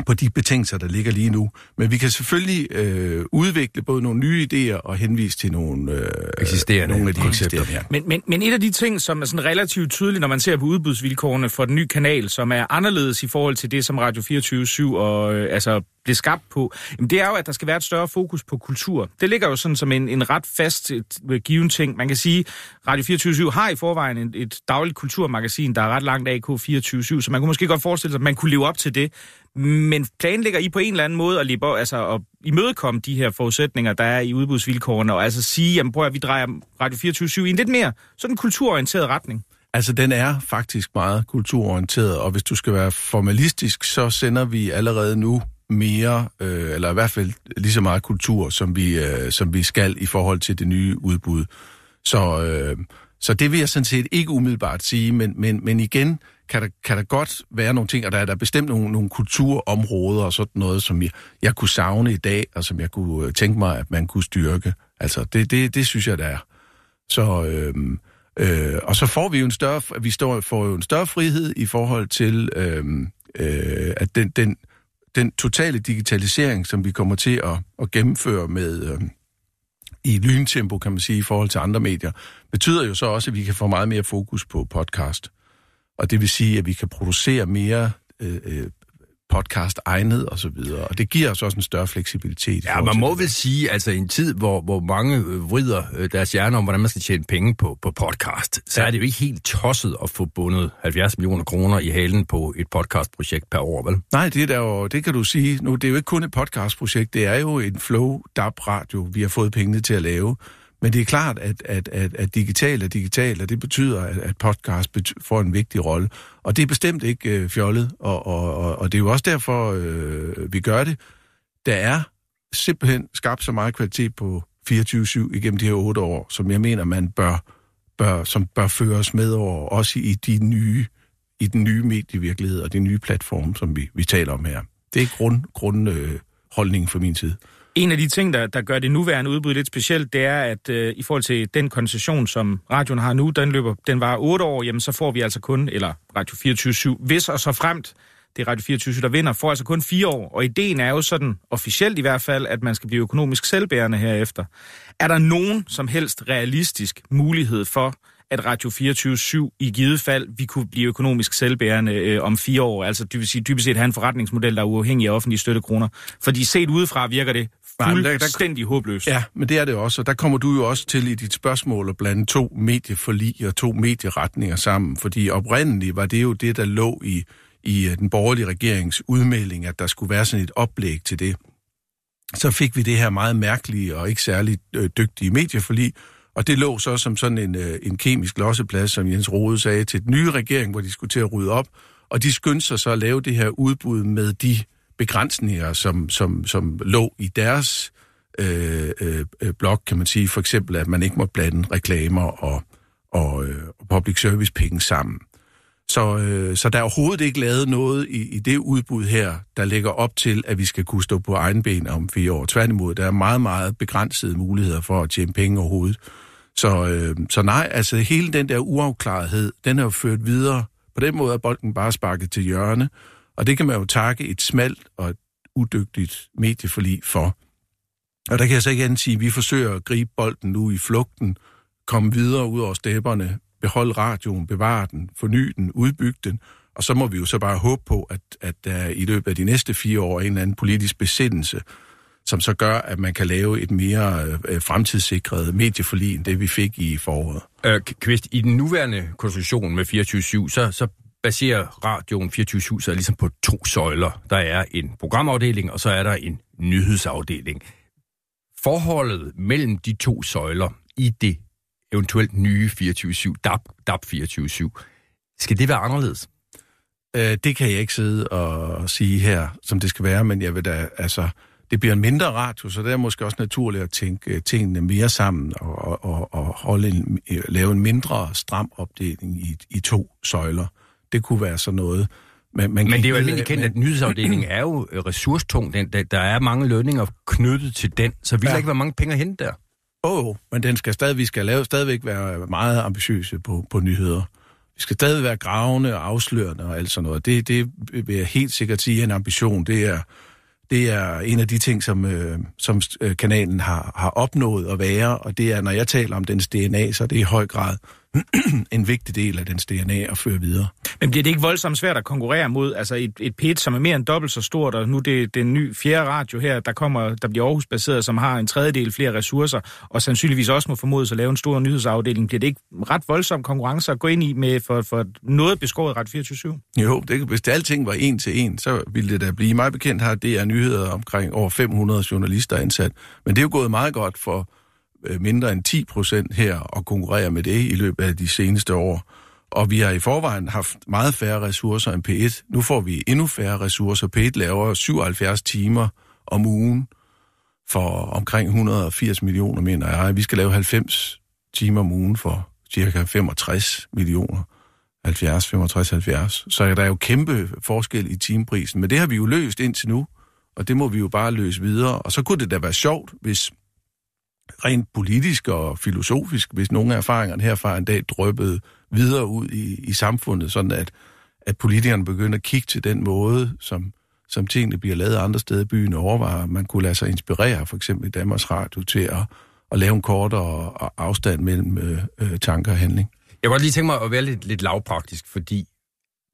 på de betingelser, der ligger lige nu. Men vi kan selvfølgelig øh, udvikle både nogle nye idéer og henvise til nogle, øh, Eksisterende nogle af de koncepter. eksisterende. Ja. Men, men, men et af de ting, som er sådan relativt tydeligt, når man ser på udbudsvilkårene for den nye kanal, som er anderledes i forhold til det, som Radio 24 og øh, altså blev skabt på, jamen det er jo, at der skal være et større fokus på kultur. Det ligger jo sådan som en, en ret fast et, given ting. Man kan sige, Radio 24 har i forvejen et, et dagligt kulturmagasin, der er ret langt AK 24 så man kunne måske godt forestille sig, at man kunne leve op til det. Men planlægger I på en eller anden måde at, leve, altså at imødekomme de her forudsætninger, der er i udbudsvilkårene, og altså sige, jamen prøv at vi drejer Radio 24 i en lidt mere sådan kulturorienteret retning? Altså, den er faktisk meget kulturorienteret, og hvis du skal være formalistisk, så sender vi allerede nu mere, øh, eller i hvert fald lige så meget kultur, som vi, øh, som vi skal i forhold til det nye udbud. Så, øh, så det vil jeg sådan set ikke umiddelbart sige, men, men, men igen kan der, kan der godt være nogle ting, og der er der bestemt nogle, nogle kulturområder og sådan noget, som jeg, jeg kunne savne i dag, og som jeg kunne øh, tænke mig, at man kunne styrke. Altså, det, det, det synes jeg, der er. Så... Øh, Øh, og så får vi jo en større, vi står, får jo en større frihed i forhold til, øh, øh, at den, den, den totale digitalisering, som vi kommer til at, at gennemføre med øh, i lyntempo, kan man sige, i forhold til andre medier, betyder jo så også, at vi kan få meget mere fokus på podcast. Og det vil sige, at vi kan producere mere øh, øh podcast egnet og så videre. Og det giver os også en større fleksibilitet. Ja, man må vel sige, altså i en tid, hvor, hvor mange øh, vrider øh, deres hjerne om, hvordan man skal tjene penge på, på podcast, så ja. er det jo ikke helt tosset at få bundet 70 millioner kroner i halen på et podcastprojekt per år, vel? Nej, det, er jo, det kan du sige. Nu, det er jo ikke kun et podcastprojekt, det er jo en Flow DAB radio, vi har fået pengene til at lave. Men det er klart, at, at, at, at digital er digital, og det betyder, at, at podcast får en vigtig rolle. Og det er bestemt ikke øh, fjollet, og, og, og, og det er jo også derfor, øh, vi gør det. Der er simpelthen skabt så meget kvalitet på 24-7 igennem de her otte år, som jeg mener, man bør, bør, som bør føres med over, også i de nye i den nye medievirkelighed og de nye platforme, som vi, vi taler om her. Det er grund, grundholdningen øh, fra min side. En af de ting, der, der gør det nuværende udbud lidt specielt, det er, at øh, i forhold til den koncession, som radioen har nu, den løber, den var 8 år, jamen så får vi altså kun, eller Radio 24 hvis og så fremt, det er Radio 24 der vinder, får altså kun fire år. Og ideen er jo sådan, officielt i hvert fald, at man skal blive økonomisk selvbærende herefter. Er der nogen som helst realistisk mulighed for, at Radio 24 i givet fald, vi kunne blive økonomisk selvbærende øh, om fire år. Altså det vil sige dybest set have en forretningsmodel, der er uafhængig af offentlige støttekroner. Fordi set udefra virker det fuldstændig der, der, håbløst. Ja, men det er det også, og der kommer du jo også til i dit spørgsmål at blande to medieforlig og to medieretninger sammen, fordi oprindeligt var det jo det, der lå i, i øh, den borgerlige regerings udmelding, at der skulle være sådan et oplæg til det. Så fik vi det her meget mærkelige og ikke særlig øh, dygtige medieforlig, og det lå så som sådan en, øh, en kemisk losseplads, som Jens Rode sagde, til den nye regering, hvor de skulle til at rydde op, og de skyndte sig så at lave det her udbud med de begrænsninger, som, som, som lå i deres øh, øh, blok, kan man sige. For eksempel, at man ikke må blande reklamer og, og, øh, og public service penge sammen. Så, øh, så der er overhovedet ikke lavet noget i, i det udbud her, der lægger op til, at vi skal kunne stå på egen ben om fire år. Tværtimod, der er meget, meget begrænsede muligheder for at tjene penge overhovedet. Så, øh, så nej, altså hele den der uafklarethed, den er jo ført videre. På den måde er bolden bare sparket til hjørne, og det kan man jo takke et smalt og et udygtigt medieforlig for. Og der kan jeg så ikke andet sige, at vi forsøger at gribe bolden nu i flugten, komme videre ud over stepperne, beholde radioen, bevare den, forny den, udbygge den, og så må vi jo så bare håbe på, at, at der i løbet af de næste fire år er en eller anden politisk besindelse, som så gør, at man kan lave et mere øh, fremtidssikret medieforlig, end det vi fik i foråret. Øh, Kvist, i den nuværende konstruktion med 24-7, så, så baserer radioen 24 sig ligesom på to søjler. Der er en programafdeling, og så er der en nyhedsafdeling. Forholdet mellem de to søjler i det eventuelt nye 24-7, DAB, DAB 24-7, skal det være anderledes? Øh, det kan jeg ikke sidde og sige her, som det skal være, men jeg vil da, altså, det bliver en mindre radio, så det er måske også naturligt at tænke øh, tingene mere sammen og, og, og holde en, øh, lave en mindre stram opdeling i, i to søjler. Det kunne være sådan noget. Men, man men det er jo almindeligt kendt, at nyhedsafdelingen er jo ressourcetung. Den, der, der er mange lønninger knyttet til den, så vil ja. ikke være mange penge at hente der. Åh, oh, men den skal stadig, vi skal lave, stadigvæk være meget ambitiøse på, på nyheder. Vi skal stadig være gravende og afslørende og alt sådan noget. Det, det vil jeg helt sikkert sige en ambition. Det er, det er en af de ting, som, øh, som øh, kanalen har, har opnået at være, og det er, når jeg taler om dens DNA, så er det i høj grad en vigtig del af dens DNA at føre videre. Men bliver det ikke voldsomt svært at konkurrere mod altså et, et pit, som er mere end dobbelt så stort, og nu det, det er en ny fjerde radio her, der kommer, der bliver Aarhus-baseret, som har en tredjedel flere ressourcer, og sandsynligvis også må formodes at lave en stor nyhedsafdeling. Bliver det ikke ret voldsom konkurrence at gå ind i med for, for noget beskåret ret 24 Jo, det, hvis det alting var en til en, så ville det da blive. Meget bekendt har det er nyheder omkring over 500 journalister ansat. Men det er jo gået meget godt for Øh, mindre end 10 procent her og konkurrerer med det i løbet af de seneste år. Og vi har i forvejen haft meget færre ressourcer end P1. Nu får vi endnu færre ressourcer. P1 laver 77 timer om ugen for omkring 180 millioner, mener jeg. Vi skal lave 90 timer om ugen for cirka 65 millioner. 70, 65, 70. Så er der jo kæmpe forskel i timeprisen. Men det har vi jo løst indtil nu, og det må vi jo bare løse videre. Og så kunne det da være sjovt, hvis rent politisk og filosofisk, hvis nogle af erfaringerne herfra en dag drøbbede videre ud i, i samfundet, sådan at, at politikerne begynder at kigge til den måde, som, som tingene bliver lavet andre steder i byen, og overvejer. man kunne lade sig inspirere, for eksempel i Danmarks Radio, til at, at lave en kortere afstand mellem øh, øh, tanker og handling. Jeg kan godt lige tænke mig at være lidt, lidt lavpraktisk, fordi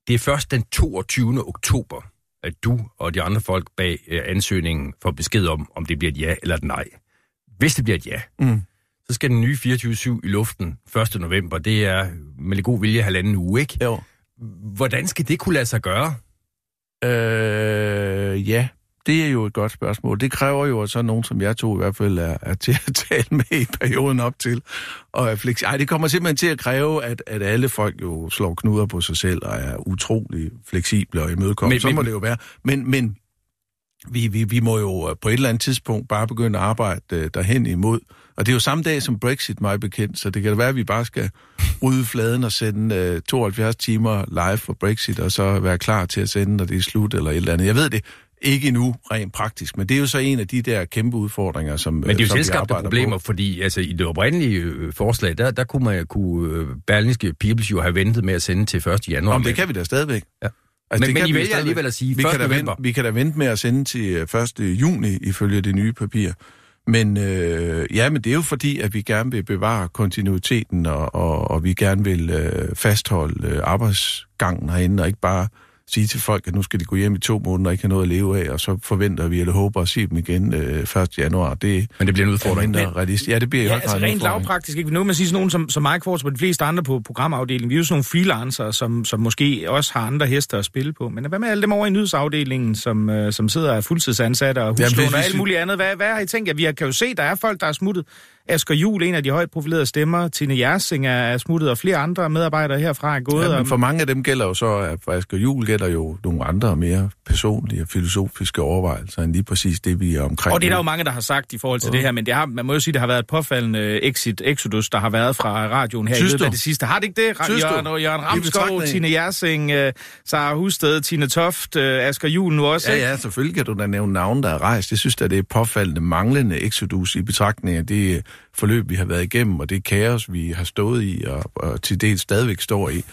det er først den 22. oktober, at du og de andre folk bag øh, ansøgningen får besked om, om det bliver et ja eller et nej. Hvis det bliver et ja, mm. så skal den nye 24-7 i luften 1. november. Det er med lidt god vilje halvanden uge, ikke? Jo. Hvordan skal det kunne lade sig gøre? Øh, ja, det er jo et godt spørgsmål. Det kræver jo, at så nogen som jeg to i hvert fald er, er til at tale med i perioden op til. Og fleks... Ej, det kommer simpelthen til at kræve, at, at alle folk jo slår knuder på sig selv og er utrolig fleksible og imødekommende. Så må det jo være. Men, men vi, vi, vi må jo øh, på et eller andet tidspunkt bare begynde at arbejde uh, derhen imod. Og det er jo samme dag som Brexit, mig bekendt, så det kan da være, at vi bare skal rydde fladen og sende uh, 72 timer live for Brexit, og så være klar til at sende, når det er slut eller et eller andet. Jeg ved det ikke endnu rent praktisk, men det er jo så en af de der kæmpe udfordringer, som Men det er jo som selskabte problemer, på. fordi altså, i det oprindelige øh, forslag, der, der kunne, man, kunne øh, Berlingske Peoples jo have ventet med at sende til 1. januar. Om det kan vi da stadigvæk. Ja. Altså, men men I vælger alligevel at sige vi 1. kan november. Vente, vi kan da vente med at sende til 1. juni, ifølge det nye papir. Men øh, ja, men det er jo fordi, at vi gerne vil bevare kontinuiteten, og, og, og vi gerne vil øh, fastholde øh, arbejdsgangen herinde, og ikke bare sige til folk, at nu skal de gå hjem i to måneder og ikke have noget at leve af, og så forventer vi eller håber at se dem igen øh, 1. januar. Det, Men det bliver en udfordring. Men, realist. Ja, det bliver Ja, altså rent lavpraktisk, ikke? Nu man sige sådan nogen som, som Mike Kvarts og de fleste andre på programafdelingen, vi er jo sådan nogle freelancere, som, som måske også har andre hester at spille på. Men hvad med alle dem over i nyhedsafdelingen, som, øh, som sidder af fuldtidsansatte og huslån og alt muligt andet? Hvad, hvad har I tænkt jer? Vi kan jo se, der er folk, der er smuttet. Asger Jul, en af de højt profilerede stemmer, Tine Jersing er smuttet, og flere andre medarbejdere herfra er gået. Ja, men for mange af dem gælder jo så, at for Asger Jul gælder jo nogle andre mere personlige og filosofiske overvejelser, end lige præcis det, vi er omkring. Og det er der jo mange, der har sagt i forhold til ja. det her, men det har, man må jo sige, det har været et påfaldende exit, exodus, der har været fra radioen her Synes i løbet af du? det sidste. Har det ikke det? Synes du? Jørgen, og Jørgen Ramskov, Tine Jersing, uh, Sara Husted, Tine Toft, uh, Asger Jul nu også, Ja, ikke? ja, selvfølgelig kan du da nævne navne, der er rejst. Jeg synes at det er påfaldende manglende exodus i betragtning af det forløb, vi har været igennem, og det kaos, vi har stået i, og, og til dels stadigvæk står i.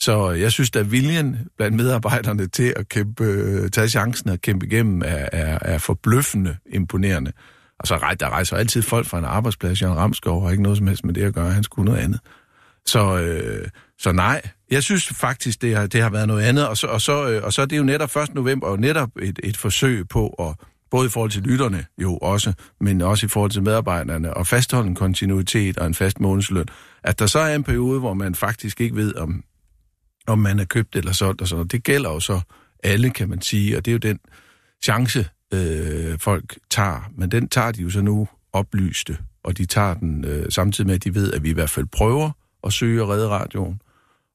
Så jeg synes, at viljen blandt medarbejderne til at kæmpe, øh, tage chancen og kæmpe igennem er, er, er forbløffende imponerende. Og så rej- der rejser altid folk fra en arbejdsplads. Jørgen Ramskov har ikke noget som helst med det at gøre. Han skulle noget andet. Så, øh, så nej, jeg synes faktisk, det har, det har været noget andet. Og så, og, så, øh, og så er det jo netop 1. november, og netop et, et forsøg på at, både i forhold til lytterne jo også, men også i forhold til medarbejderne, og fastholde en kontinuitet og en fast månedsløn. At der så er en periode, hvor man faktisk ikke ved, om, om man er købt eller solgt og sådan noget. Det gælder jo så alle, kan man sige, og det er jo den chance, øh, folk tager. Men den tager de jo så nu oplyste, og de tager den øh, samtidig med, at de ved, at vi i hvert fald prøver at søge og redde radioen.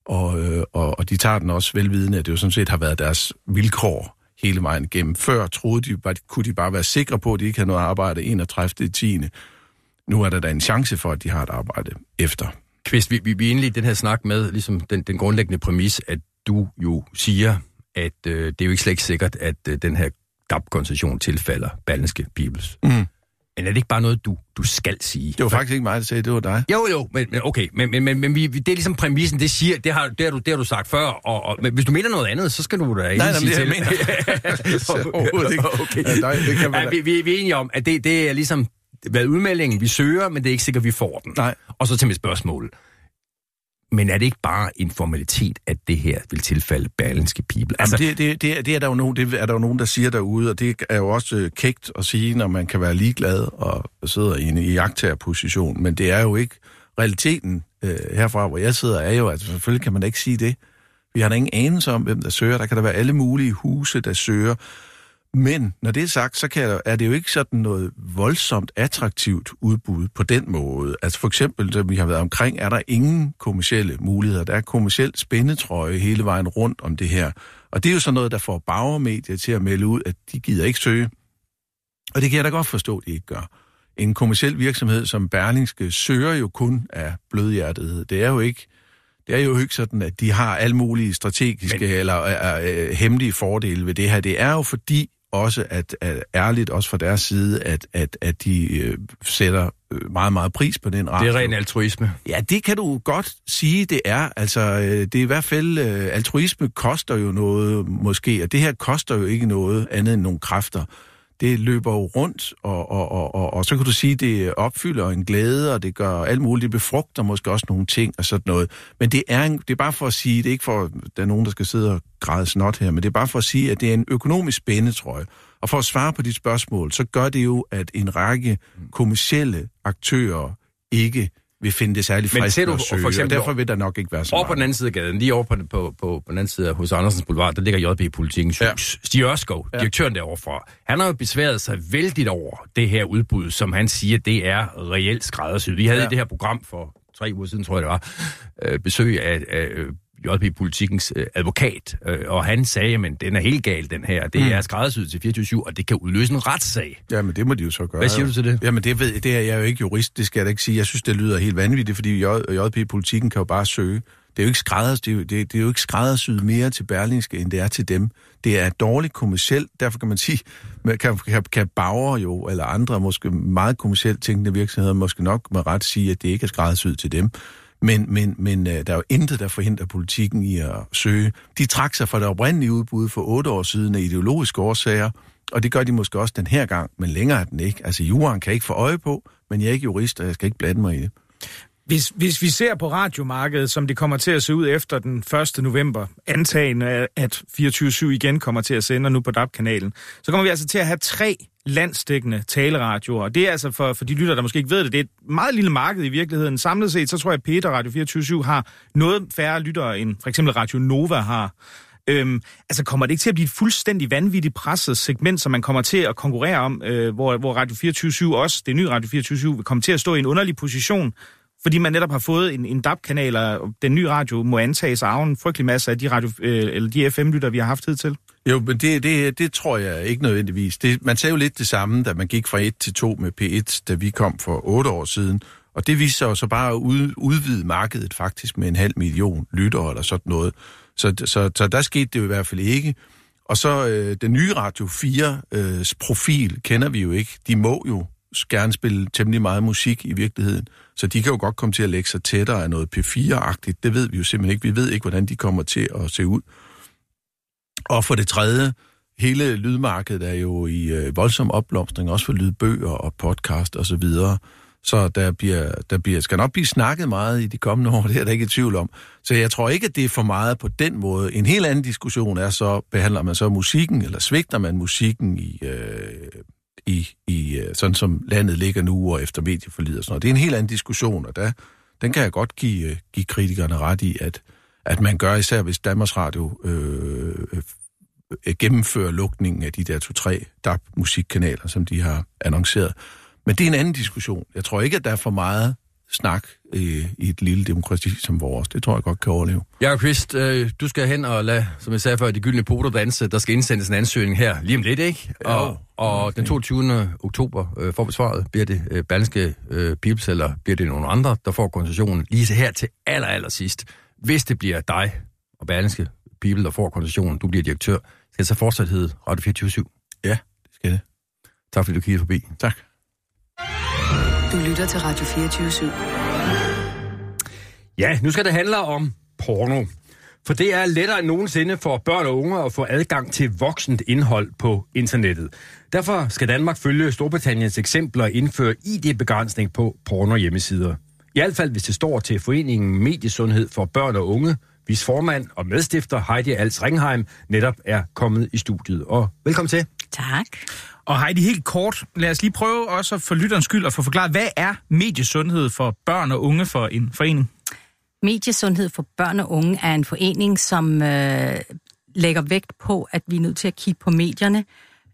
Og, øh, og, og de tager den også velvidende, at det jo sådan set har været deres vilkår hele vejen igennem. Før troede de, bare, kunne de bare være sikre på, at de ikke havde noget arbejde 31. 10. Nu er der da en chance for, at de har et arbejde efter. Kvist, vi, vi, vi indledte den her snak med ligesom den, den grundlæggende præmis, at du jo siger, at øh, det er jo ikke slet ikke sikkert, at øh, den her DAP-koncession tilfalder Berlingske Peoples. Mm. Men er det ikke bare noget, du, du skal sige? Det var faktisk ikke mig, der sagde, det var dig. Jo, jo, men, men okay, men, men, men, men vi, det er ligesom præmissen, det siger, det har, det har, du, det har du sagt før, og, og men hvis du mener noget andet, så skal du da ikke Nej, nej, sige det til. jeg mener Overhovedet ikke. okay. Ja, nej, det kan man Ja, vi, vi, vi er enige om, at det, det er ligesom været udmeldingen, vi søger, men det er ikke sikkert, vi får den. Nej. Og så til mit spørgsmål. Men er det ikke bare en formalitet, at det her vil tilfalde Berlinske People? Altså, det, det, det, det, er der jo nogen, det er der jo nogen, der siger derude, og det er jo også øh, kægt at sige, når man kan være ligeglad og sidder i en position. men det er jo ikke realiteten øh, herfra, hvor jeg sidder, er jo, at selvfølgelig kan man da ikke sige det. Vi har da ingen anelse om, hvem der søger. Der kan der være alle mulige huse, der søger. Men når det er sagt, så kan, er det jo ikke sådan noget voldsomt attraktivt udbud på den måde. Altså for eksempel, som vi har været omkring, er der ingen kommersielle muligheder. Der er kommersielt spændetrøje hele vejen rundt om det her. Og det er jo sådan noget, der får bagermedier til at melde ud, at de gider ikke søge. Og det kan jeg da godt forstå, at de ikke gør. En kommersiel virksomhed som Berlingske søger jo kun af blødhjertethed. Det er jo ikke det er jo ikke sådan, at de har alle mulige strategiske Men... eller øh, øh, hemmelige fordele ved det her. Det er jo fordi, også at, at ærligt, også fra deres side, at, at, at de øh, sætter øh, meget, meget pris på den radio. Det er ren altruisme. Ja, det kan du godt sige, det er. Altså, øh, det er i hvert fald, øh, altruisme koster jo noget, måske, og det her koster jo ikke noget andet end nogle kræfter det løber jo rundt, og, og, og, og, og så kan du sige, det opfylder en glæde, og det gør alt muligt, det befrugter måske også nogle ting og sådan noget. Men det er, en, det er bare for at sige, det er ikke for, at der er nogen, der skal sidde og græde snot her, men det er bare for at sige, at det er en økonomisk spændetrøje. Og for at svare på dit spørgsmål, så gør det jo, at en række kommersielle aktører ikke vil finde det særlig frisk at søge, for eksempel, og derfor vil der nok ikke være så Over på den anden side af gaden, lige over på, på, på, på den anden side af hos Andersens Boulevard, der ligger JB-politikens ja. hus. Stig Ørskov, ja. direktøren derovre han har jo besværet sig vældigt over det her udbud, som han siger, det er reelt skræddersyet. Vi havde ja. det her program for tre uger siden, tror jeg det var, øh, besøg af, af JP-politikens øh, advokat, øh, og han sagde, men den er helt gal, den her. Det mm. er skræddersyet til 24 og det kan udløse en retssag. Ja, men det må de jo så gøre. Hvad siger du til det? Jamen, det, ved, det er jeg jo ikke jurist, det skal jeg da ikke sige. Jeg synes, det lyder helt vanvittigt, fordi JP-politikken kan jo bare søge. Det er jo ikke skrædders, det er, det, det er jo ikke skræddersyet mere til Berlingske, end det er til dem. Det er dårligt kommercielt, derfor kan man sige, kan, kan, kan Bauer jo, eller andre måske meget kommercielt tænkende virksomheder, måske nok med ret sige, at det ikke er skræddersyet til dem. Men, men, men øh, der er jo intet, der forhindrer politikken i at søge. De trak sig fra det oprindelige udbud for otte år siden af ideologiske årsager, og det gør de måske også den her gang, men længere er den ikke. Altså, juraen kan ikke få øje på, men jeg er ikke jurist, og jeg skal ikke blande mig i det. Hvis, hvis vi ser på radiomarkedet, som det kommer til at se ud efter den 1. november, antagende at 24-7 igen kommer til at sende nu på DAB-kanalen, så kommer vi altså til at have tre landsdækkende taleradioer. Og det er altså for, for de lytter, der måske ikke ved det, det er et meget lille marked i virkeligheden. Samlet set, så tror jeg, at Peter Radio 24 har noget færre lyttere, end for eksempel Radio Nova har. Øhm, altså kommer det ikke til at blive et fuldstændig vanvittigt presset segment, som man kommer til at konkurrere om, øh, hvor, hvor Radio 24 også, det nye Radio 24 vil komme til at stå i en underlig position, fordi man netop har fået en, en DAB-kanal, og den nye radio må antages af en frygtelig masse af de, radio, øh, eller de FM-lytter, vi har haft til. Jo, men det, det, det tror jeg ikke nødvendigvis. Det, man sagde jo lidt det samme, da man gik fra 1 til 2 med P1, da vi kom for 8 år siden. Og det viste sig jo så bare at ud, udvide markedet faktisk med en halv million lyttere eller sådan noget. Så, så, så der skete det jo i hvert fald ikke. Og så øh, den nye Radio 4's profil kender vi jo ikke. De må jo gerne spille temmelig meget musik i virkeligheden. Så de kan jo godt komme til at lægge sig tættere af noget P4-agtigt. Det ved vi jo simpelthen ikke. Vi ved ikke, hvordan de kommer til at se ud. Og for det tredje, hele lydmarkedet er jo i øh, voldsom opblomstring, også for lydbøger og podcast og så videre. Så der, bliver, der bliver, skal nok blive snakket meget i de kommende år, det er der ikke i tvivl om. Så jeg tror ikke, at det er for meget på den måde. En helt anden diskussion er så, behandler man så musikken, eller svigter man musikken i, øh, i, i øh, sådan som landet ligger nu og efter medieforlid og sådan noget. Det er en helt anden diskussion, og der, den kan jeg godt give, øh, give kritikerne ret i, at, at man gør, især hvis Danmarks Radio øh, øh, gennemfører lukningen af de der to-tre DAB-musikkanaler, som de har annonceret. Men det er en anden diskussion. Jeg tror ikke, at der er for meget snak øh, i et lille demokrati som vores. Det tror jeg godt kan overleve. Jakob Christ, øh, du skal hen og lade, som jeg sagde før, de gyldne poter danse. Der skal indsendes en ansøgning her lige om lidt, ikke? Og, og okay. den 22. oktober øh, får besvaret, bliver det øh, Balske øh, Peoples, eller bliver det nogle andre, der får koncessionen lige så her til aller, aller sidst. Hvis det bliver dig og Balske People, der får koncessionen, du bliver direktør, skal det så fortsat hedde Radio 24 Ja, det skal det. Tak fordi du kiggede forbi. Tak. Du lytter til Radio 24 /7. Ja, nu skal det handle om porno. For det er lettere end nogensinde for børn og unge at få adgang til voksent indhold på internettet. Derfor skal Danmark følge Storbritanniens eksempler og indføre ID-begrænsning på porno hjemmesider. I hvert fald, hvis det står til Foreningen Mediesundhed for Børn og Unge, hvis formand og medstifter Heidi Als Ringheim netop er kommet i studiet. Og velkommen til. Tak. Og Heidi, helt kort, lad os lige prøve også for lytterens skyld at få forklaret, hvad er mediesundhed for børn og unge for en forening? Mediesundhed for børn og unge er en forening, som øh, lægger vægt på, at vi er nødt til at kigge på medierne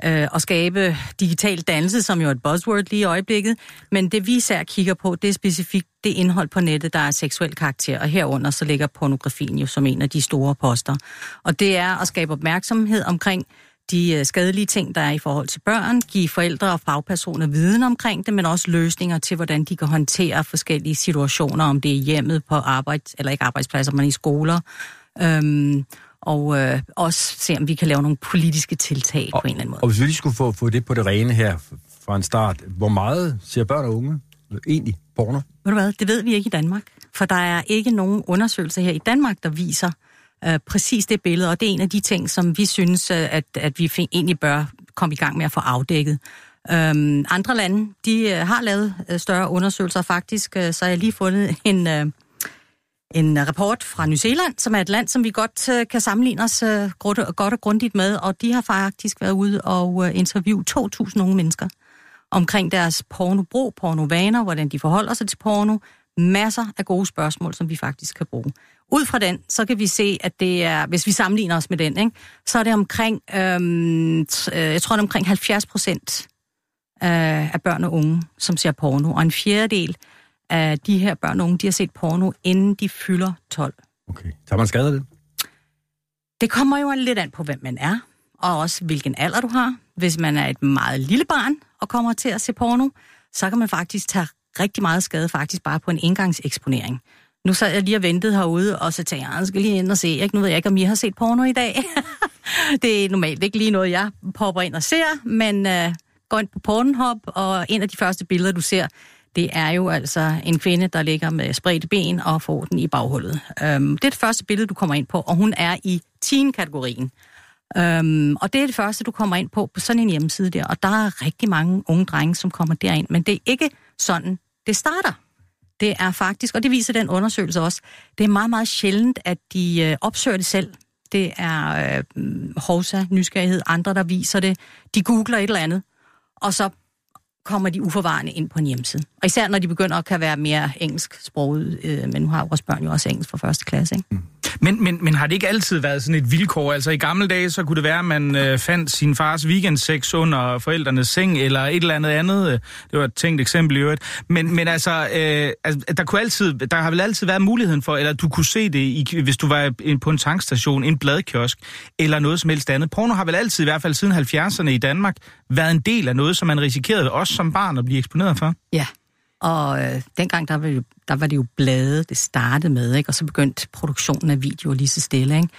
øh, og skabe digital dannelse, som jo er et buzzword lige i øjeblikket. Men det vi især kigger på, det er specifikt det indhold på nettet, der er seksuel karakter, og herunder så ligger pornografien jo som en af de store poster. Og det er at skabe opmærksomhed omkring de øh, skadelige ting, der er i forhold til børn, give forældre og fagpersoner viden omkring det, men også løsninger til, hvordan de kan håndtere forskellige situationer, om det er hjemmet på arbejde, eller ikke arbejdspladser, men i skoler. Øhm, og øh, også se, om vi kan lave nogle politiske tiltag og, på en eller anden måde. Og hvis vi lige skulle få, få det på det rene her fra en start, hvor meget ser børn og unge egentlig porno? Ved du hvad, det ved vi ikke i Danmark. For der er ikke nogen undersøgelser her i Danmark, der viser øh, Øh, præcis det billede, og det er en af de ting, som vi synes, øh, at, at vi egentlig bør komme i gang med at få afdækket. Øhm, andre lande, de øh, har lavet øh, større undersøgelser faktisk, øh, så har jeg lige fundet en, øh, en rapport fra New Zealand, som er et land, som vi godt øh, kan sammenligne os øh, godt, godt og grundigt med, og de har faktisk været ude og øh, interviewe 2.000 unge mennesker omkring deres pornobrug, pornovaner, hvordan de forholder sig til porno, masser af gode spørgsmål, som vi faktisk kan bruge. Ud fra den, så kan vi se, at det er, hvis vi sammenligner os med den, ikke, så er det omkring, øhm, øh, jeg tror det er omkring 70 procent af, af børn og unge, som ser porno, og en fjerdedel af de her børn og unge, de har set porno, inden de fylder 12. Okay. Tager man skade af det? Det kommer jo lidt an på, hvem man er, og også hvilken alder du har. Hvis man er et meget lille barn og kommer til at se porno, så kan man faktisk tage rigtig meget skade faktisk bare på en engangseksponering. Nu sad jeg lige og ventede herude, og så tænkte jeg, ah, jeg skal lige ind og se. Ikke? Nu ved jeg ikke, om I har set porno i dag. det er normalt ikke lige noget, jeg popper ind og ser, men øh, går ind på Pornhub, og en af de første billeder, du ser, det er jo altså en kvinde, der ligger med spredte ben og får den i baghullet. Øhm, det er det første billede, du kommer ind på, og hun er i teen-kategorien. Øhm, og det er det første, du kommer ind på på sådan en hjemmeside der, og der er rigtig mange unge drenge, som kommer derind, men det er ikke sådan, det starter. Det er faktisk, og det viser den undersøgelse også, det er meget, meget sjældent, at de øh, opsøger det selv. Det er øh, hovsa, nysgerrighed, andre, der viser det. De googler et eller andet, og så kommer de uforvarende ind på en hjemmeside. Og især når de begynder at kan være mere engelsk sproget, øh, men nu har vores børn jo også engelsk fra første klasse, ikke? Mm. Men, men, men har det ikke altid været sådan et vilkår? Altså i gamle dage, så kunne det være, at man øh, fandt sin fars weekendsex under forældrenes seng, eller et eller andet andet. Det var et tænkt eksempel i øvrigt. Men, men altså, øh, altså, der, kunne altid, der har vel altid været muligheden for, eller du kunne se det, i, hvis du var på en tankstation, en bladkiosk, eller noget som helst andet. Porno har vel altid, i hvert fald siden 70'erne i Danmark, været en del af noget, som man risikerede også som barn at blive eksponeret for. Ja, og øh, dengang, der var, det jo, der var det jo blade, det startede med, ikke? og så begyndte produktionen af videoer lige så stille. Ikke?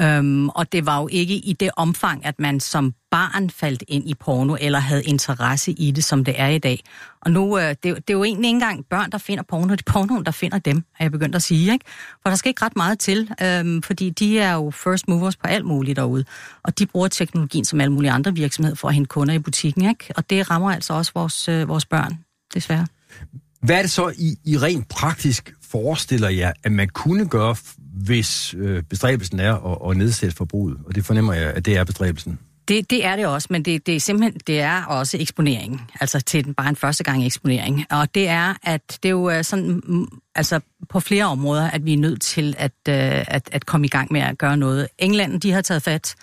Øhm, og det var jo ikke i det omfang, at man som barn faldt ind i porno, eller havde interesse i det, som det er i dag. Og nu, øh, det, det er jo egentlig ikke engang børn, der finder porno, det er pornoen, der finder dem, er jeg begyndt at sige. Ikke? For der skal ikke ret meget til, øhm, fordi de er jo first movers på alt muligt derude. Og de bruger teknologien som alle mulige andre virksomheder for at hente kunder i butikken. Ikke? Og det rammer altså også vores, øh, vores børn, desværre. Hvad er det så, I, I rent praktisk forestiller jer, at man kunne gøre, hvis øh, bestræbelsen er at, at nedsætte forbruget? Og det fornemmer jeg, at det er bestræbelsen. Det, det er det også, men det, det er simpelthen det er også eksponering, altså til den, bare en første gang eksponering. Og det er, at det er jo øh, sådan, altså på flere områder, at vi er nødt til at, øh, at, at komme i gang med at gøre noget. England, de har taget fat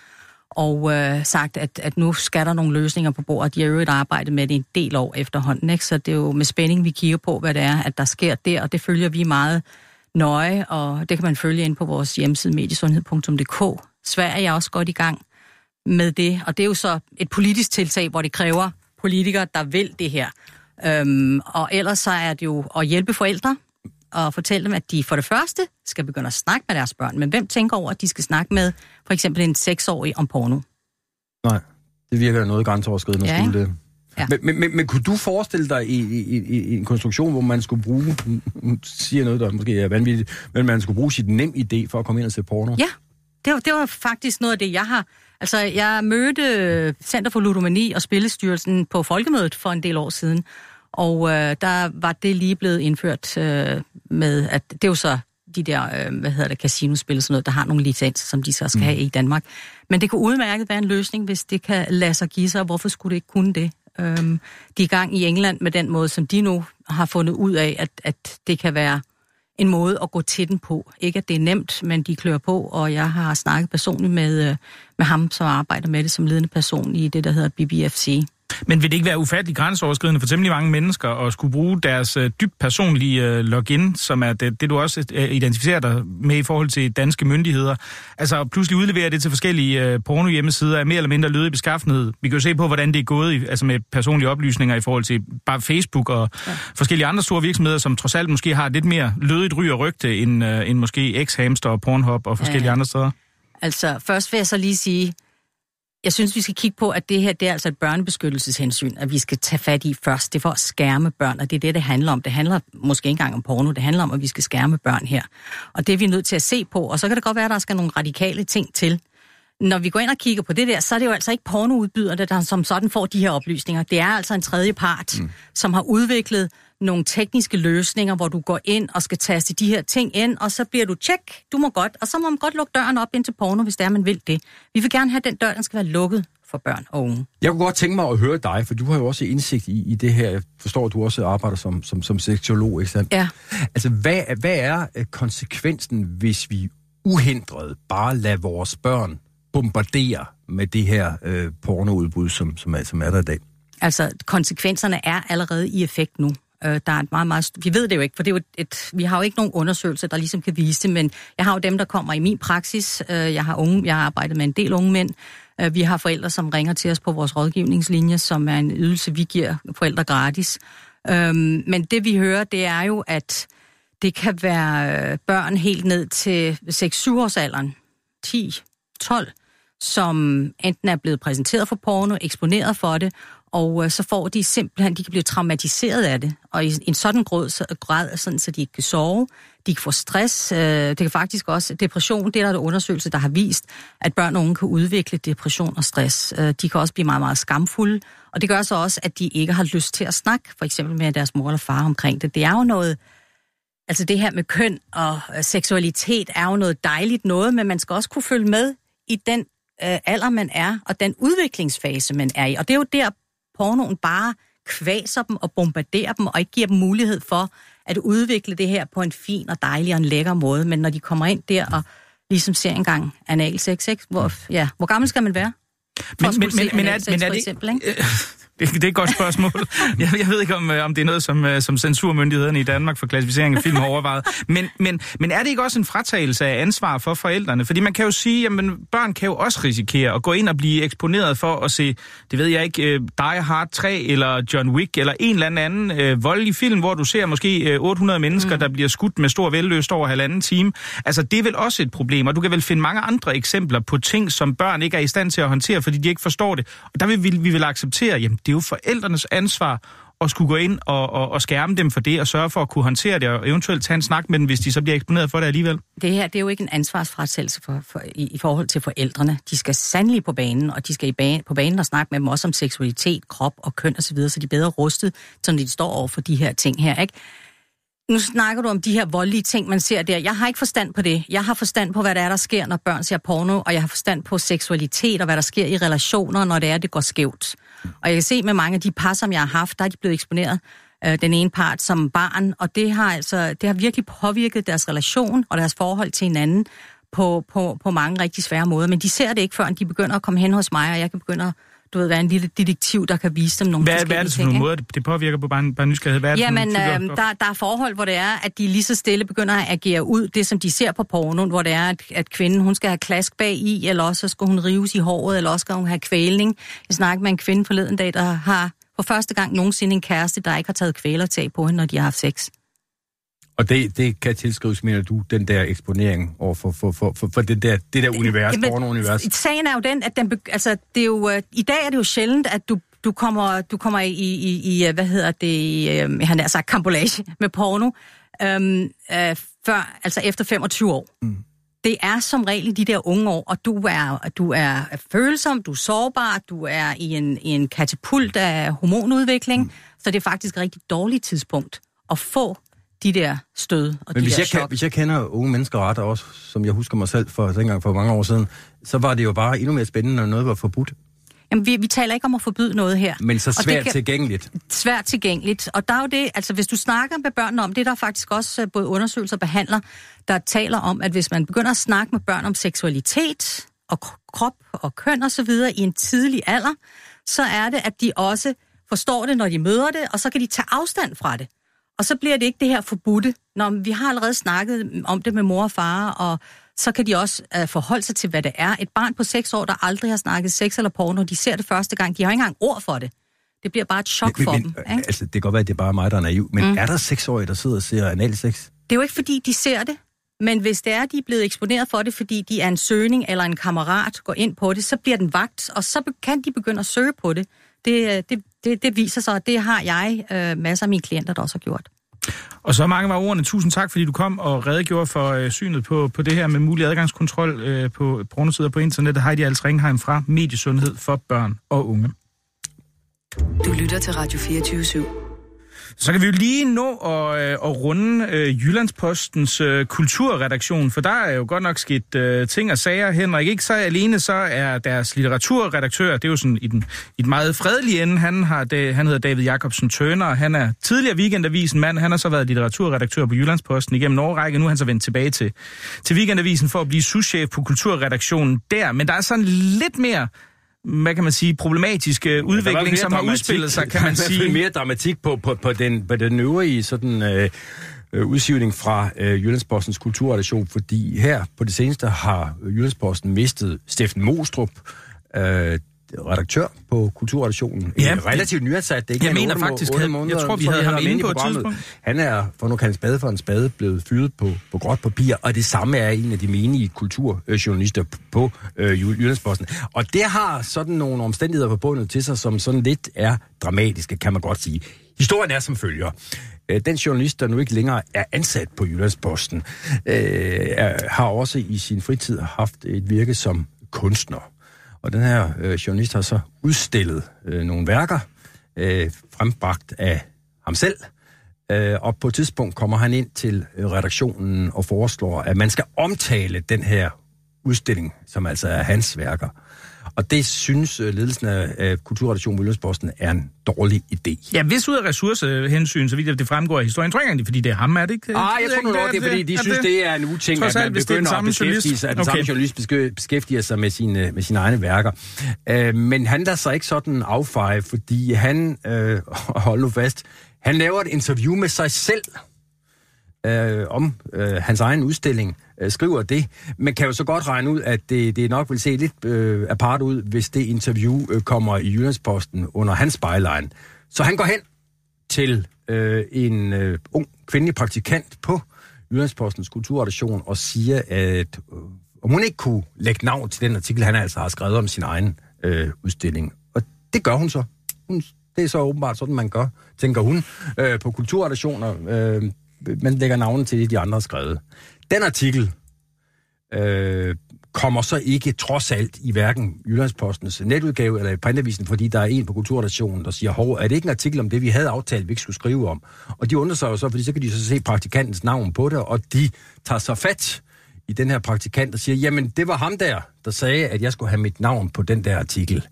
og øh, sagt, at, at nu skal der nogle løsninger på bordet. De har jo et arbejde med det en del år efterhånden, ikke? så det er jo med spænding, vi kigger på, hvad det er, at der sker der, og det følger vi meget nøje, og det kan man følge ind på vores hjemmeside mediesundhed.dk. Sverige er også godt i gang med det, og det er jo så et politisk tiltag, hvor det kræver politikere, der vil det her. Øhm, og ellers så er det jo at hjælpe forældre, og fortælle dem, at de for det første skal begynde at snakke med deres børn. Men hvem tænker over, at de skal snakke med for eksempel en seksårig om porno? Nej, det virker noget grænseoverskridende Ja, at skulle det. Ja. Men, men, men, men kunne du forestille dig i, i, i, i en konstruktion, hvor man skulle bruge, siger noget, der måske er vanvittigt, men man skulle bruge sit nem idé for at komme ind og se porno? Ja, det var, det var faktisk noget af det, jeg har... Altså, jeg mødte Center for Ludomani og Spillestyrelsen på Folkemødet for en del år siden, Og øh, der var det lige blevet indført øh, med, at det er jo så de der, øh, hvad hedder det, casinospil og sådan noget, der har nogle licenser, som de så skal mm. have i Danmark. Men det kunne udmærket være en løsning, hvis det kan lade sig give sig. Hvorfor skulle det ikke kunne det? Øhm, de er i gang i England med den måde, som de nu har fundet ud af, at, at det kan være en måde at gå til den på. Ikke at det er nemt, men de klør på, og jeg har snakket personligt med, øh, med ham, som arbejder med det som ledende person i det, der hedder BBFC. Men vil det ikke være ufatteligt grænseoverskridende for temmelig mange mennesker at skulle bruge deres øh, dybt personlige øh, login, som er det, det, du også øh, identificerer dig med i forhold til danske myndigheder? Altså pludselig udlevere det til forskellige øh, porno-hjemmesider af mere eller mindre lødig beskaffenhed. Vi kan jo se på, hvordan det er gået i, altså med personlige oplysninger i forhold til bare Facebook og ja. forskellige andre store virksomheder, som trods alt måske har lidt mere lødigt ry og rygte end, øh, end måske X-Hamster og Pornhub og forskellige ja. andre steder. Altså først vil jeg så lige sige, jeg synes, vi skal kigge på, at det her det er altså et børnebeskyttelseshensyn, at vi skal tage fat i først. Det er for at skærme børn, og det er det, det handler om. Det handler måske ikke engang om porno, det handler om, at vi skal skærme børn her. Og det er vi nødt til at se på, og så kan det godt være, at der skal nogle radikale ting til. Når vi går ind og kigger på det der, så er det jo altså ikke pornoudbyderne, der som sådan får de her oplysninger. Det er altså en tredje part, mm. som har udviklet nogle tekniske løsninger, hvor du går ind og skal taste de her ting ind, og så bliver du tjek, du må godt, og så må man godt lukke døren op ind til porno, hvis det er, man vil det. Vi vil gerne have, den dør, den skal være lukket for børn og unge. Jeg kunne godt tænke mig at høre dig, for du har jo også indsigt i, i det her. Jeg forstår, at du også arbejder som, som, som seksolog, ikke sandt? Ja. Altså, hvad, hvad er øh, konsekvensen, hvis vi uhindret bare lader vores børn bombardere med det her øh, pornoudbud, som, som, er, som er der i dag? Altså, konsekvenserne er allerede i effekt nu. Øh, der er et meget, meget... Vi ved det jo ikke, for det er jo et, vi har jo ikke nogen undersøgelser, der ligesom kan vise det, men jeg har jo dem, der kommer i min praksis. Øh, jeg har unge, jeg har arbejdet med en del unge mænd. Øh, vi har forældre, som ringer til os på vores rådgivningslinje, som er en ydelse, vi giver forældre gratis. Øh, men det vi hører, det er jo, at det kan være øh, børn helt ned til 6-7 års alderen, 10, 12, som enten er blevet præsenteret for porno, eksponeret for det, og øh, så får de simpelthen, de kan blive traumatiseret af det, og i en sådan grad, så, grad sådan, så de ikke kan sove, de kan få stress, øh, det kan faktisk også, depression, det er der en undersøgelse, der har vist, at børn og unge kan udvikle depression og stress. Øh, de kan også blive meget, meget skamfulde, og det gør så også, at de ikke har lyst til at snakke, for eksempel med deres mor eller far omkring det. Det er jo noget, altså det her med køn og øh, seksualitet er jo noget dejligt noget, men man skal også kunne følge med i den øh, alder, man er, og den udviklingsfase, man er i. Og det er jo der, pornoen bare kvaser dem og bombarderer dem, og ikke giver dem mulighed for at udvikle det her på en fin og dejlig og en lækker måde. Men når de kommer ind der og ligesom ser engang anal sex, ikke? Hvor, ja, hvor gammel skal man være? Men, men, men, men, er, men er det, eksempel, ikke? Det, det er et godt spørgsmål. Jeg, jeg ved ikke, om, øh, om det er noget, som, øh, som censurmyndighederne i Danmark for klassificering af film har overvejet. Men, men, men er det ikke også en fratagelse af ansvar for forældrene? Fordi man kan jo sige, at børn kan jo også risikere at gå ind og blive eksponeret for at se, det ved jeg ikke, øh, Die Hard 3 eller John Wick eller en eller anden øh, voldelig film, hvor du ser måske 800 mennesker, mm. der bliver skudt med stor velløst over halvanden time. Altså, det er vel også et problem, og du kan vel finde mange andre eksempler på ting, som børn ikke er i stand til at håndtere, fordi de ikke forstår det. Og der vil vi, vi vil acceptere, jamen det er jo forældrenes ansvar at skulle gå ind og, og, og skærme dem for det, og sørge for at kunne håndtere det, og eventuelt tage en snak med dem, hvis de så bliver eksponeret for det alligevel. Det her, det er jo ikke en ansvarsfratsættelse for, for, i, i forhold til forældrene. De skal sandelig på banen, og de skal i bane, på banen og snakke med dem også om seksualitet, krop og køn osv., så, videre, så de er bedre rustet, så de står over for de her ting her, ikke? Nu snakker du om de her voldelige ting, man ser der. Jeg har ikke forstand på det. Jeg har forstand på, hvad der er, der sker, når børn ser porno, og jeg har forstand på seksualitet og hvad der sker i relationer, når det er, det går skævt. Og jeg kan se med mange af de par, som jeg har haft, der er de blevet eksponeret øh, den ene part som barn, og det har altså det har virkelig påvirket deres relation og deres forhold til hinanden på, på, på mange rigtig svære måder. Men de ser det ikke, før de begynder at komme hen hos mig, og jeg kan begynde at du ved, være en lille detektiv, der kan vise dem nogle hvad, forskellige Hvad er det for nogle måder, det påvirker på bare, bare nysgerrighed? Hvad er det Jamen, øh, der, der er forhold, hvor det er, at de lige så stille begynder at agere ud, det som de ser på pornoen, hvor det er, at, at kvinden, hun skal have klask bag i, eller også skal hun rives i håret, eller også skal hun have kvælning. Jeg snakkede med en kvinde forleden dag, der har for første gang nogensinde en kæreste, der ikke har taget kvælertag på hende, når de har haft sex. Og det, det kan tilskrives, mener du, den der eksponering over for, for, for, for, for det der, det der univers, porno-univers? Sagen er jo den, at den, altså, det er jo, uh, i dag er det jo sjældent, at du, du kommer, du kommer i, i, i, øh, hvad hedder det, uh, jeg har sagt, kambolage med porno, um, uh, før, altså efter 25 år. Mm. det er som regel i de der unge år, og du er, du er følsom, du er sårbar, du er i en, i en katapult af hormonudvikling, mm. så det er faktisk et rigtig dårligt tidspunkt at få de der stød og Men de hvis der jeg, chok. kan, hvis jeg kender unge mennesker ret, også som jeg husker mig selv for dengang for mange år siden, så var det jo bare endnu mere spændende, når noget var forbudt, Jamen, vi, vi taler ikke om at forbyde noget her. men så svært kan- tilgængeligt. svært tilgængeligt. Og der er jo det, altså hvis du snakker med børnene om det, der er faktisk også øh, både undersøgelser og behandler, der taler om, at hvis man begynder at snakke med børn om seksualitet og krop og køn og så videre i en tidlig alder, så er det, at de også forstår det, når de møder det, og så kan de tage afstand fra det. Og så bliver det ikke det her forbudte. Når vi har allerede snakket om det med mor og far, og så kan de også uh, forholde sig til, hvad det er. Et barn på 6 år, der aldrig har snakket sex eller porno, de ser det første gang, de har ikke engang ord for det. Det bliver bare et chok for men, dem. men, Ikke? altså, det kan godt være, at det er bare mig, der er naiv, men mm. er der seksårige, der sidder og ser analsex? Det er jo ikke, fordi de ser det. Men hvis det er, de er blevet eksponeret for det, fordi de er en søgning eller en kammerat går ind på det, så bliver den vagt, og så kan de begynde at søge på det. Det, det, det, det viser sig, og det har jeg øh, masser af mine klienter, der også har gjort. Og så mange var ordene. Tusind tak, fordi du kom og redegjorde for øh, synet på, på det her med mulig adgangskontrol øh, på pornosider på internettet. Heidi Als Ringheim fra Mediesundhed for børn og unge. Du lytter til Radio 24 /7. Så kan vi jo lige nå at, øh, at runde øh, Jyllandspostens øh, kulturredaktion, for der er jo godt nok sket øh, ting og sager. Henrik, ikke så alene, så er deres litteraturredaktør, det er jo sådan i den, i den meget fredelige ende, han, har det, han hedder David Jacobsen Tøner, og han er tidligere weekendavisen mand, han har så været litteraturredaktør på Jyllandsposten igennem en årrække, nu er han så vendt tilbage til, til weekendavisen for at blive souschef på kulturredaktionen der, men der er sådan lidt mere hvad kan man sige, problematiske udvikling, som har udspillet sig, kan man sige. mere dramatik på, på, på, den, på den øvrige sådan, øh, øh, udsivning fra øh, Jyllandspostens kulturredaktion, fordi her på det seneste har Jyllandsposten mistet Steffen Mostrup, øh, redaktør på kulturredaktionen. Ja, En relativt nyansat. Det ikke jeg mener faktisk, måneder, jeg tror, vi havde ham inde i på et tidspunkt. Han er, for nu kan en spade for en spade, blevet fyret på, på gråt papir, og det samme er en af de menige kulturjournalister på øh, Jy- Jyllandsposten. Og det har sådan nogle omstændigheder forbundet til sig, som sådan lidt er dramatiske, kan man godt sige. Historien er som følger. Øh, Den journalist, der nu ikke længere er ansat på Jyllandsposten, øh, er, har også i sin fritid haft et virke som kunstner. Og den her øh, journalist har så udstillet øh, nogle værker, øh, frembragt af ham selv. Øh, og på et tidspunkt kommer han ind til øh, redaktionen og foreslår, at man skal omtale den her udstilling, som altså er hans værker. Og det synes øh, ledelsen af, på Jyllandsposten er en dårlig idé. Ja, hvis ud af ressourcehensyn, så vidt det fremgår af historien. Jeg tror ikke det er, fordi det er ham, er det ikke? Ah, jeg tror nu nok, det er, fordi de synes, det er en uting, at man det er begynder at beskæftige sig, at den Okay. samme journalist beskæftiger sig med sine, med sine egne værker. Øh, men han lader sig ikke sådan affeje, fordi han, øh, hold nu fast, han laver et interview med sig selv øh, om øh, hans egen udstilling, øh, skriver det, men kan jo så godt regne ud, at det, det nok vil se lidt øh, apart ud, hvis det interview øh, kommer i Jyllandsposten under hans byline. Så han går hen til øh, en øh, ung kvindelig praktikant på Jyllandspostens kulturredaktion og siger, at øh, om hun ikke kunne lægge navn til den artikel, han altså har skrevet om sin egen øh, udstilling. Og det gør hun så. Hun, det er så åbenbart sådan, man gør, tænker hun, øh, på kulturredaktioner. Øh, man lægger navnet til det, de andre har skrevet. Den artikel øh, kommer så ikke trods alt i hverken Jyllandspostens netudgave eller i printavisen, fordi der er en på kulturredaktionen, der siger, hov, er det ikke en artikel om det, vi havde aftalt, vi ikke skulle skrive om? Og de undrer sig jo så, fordi så kan de så se praktikantens navn på det, og de tager så fat i den her praktikant og siger, jamen det var ham der, der sagde, at jeg skulle have mit navn på den der artikel.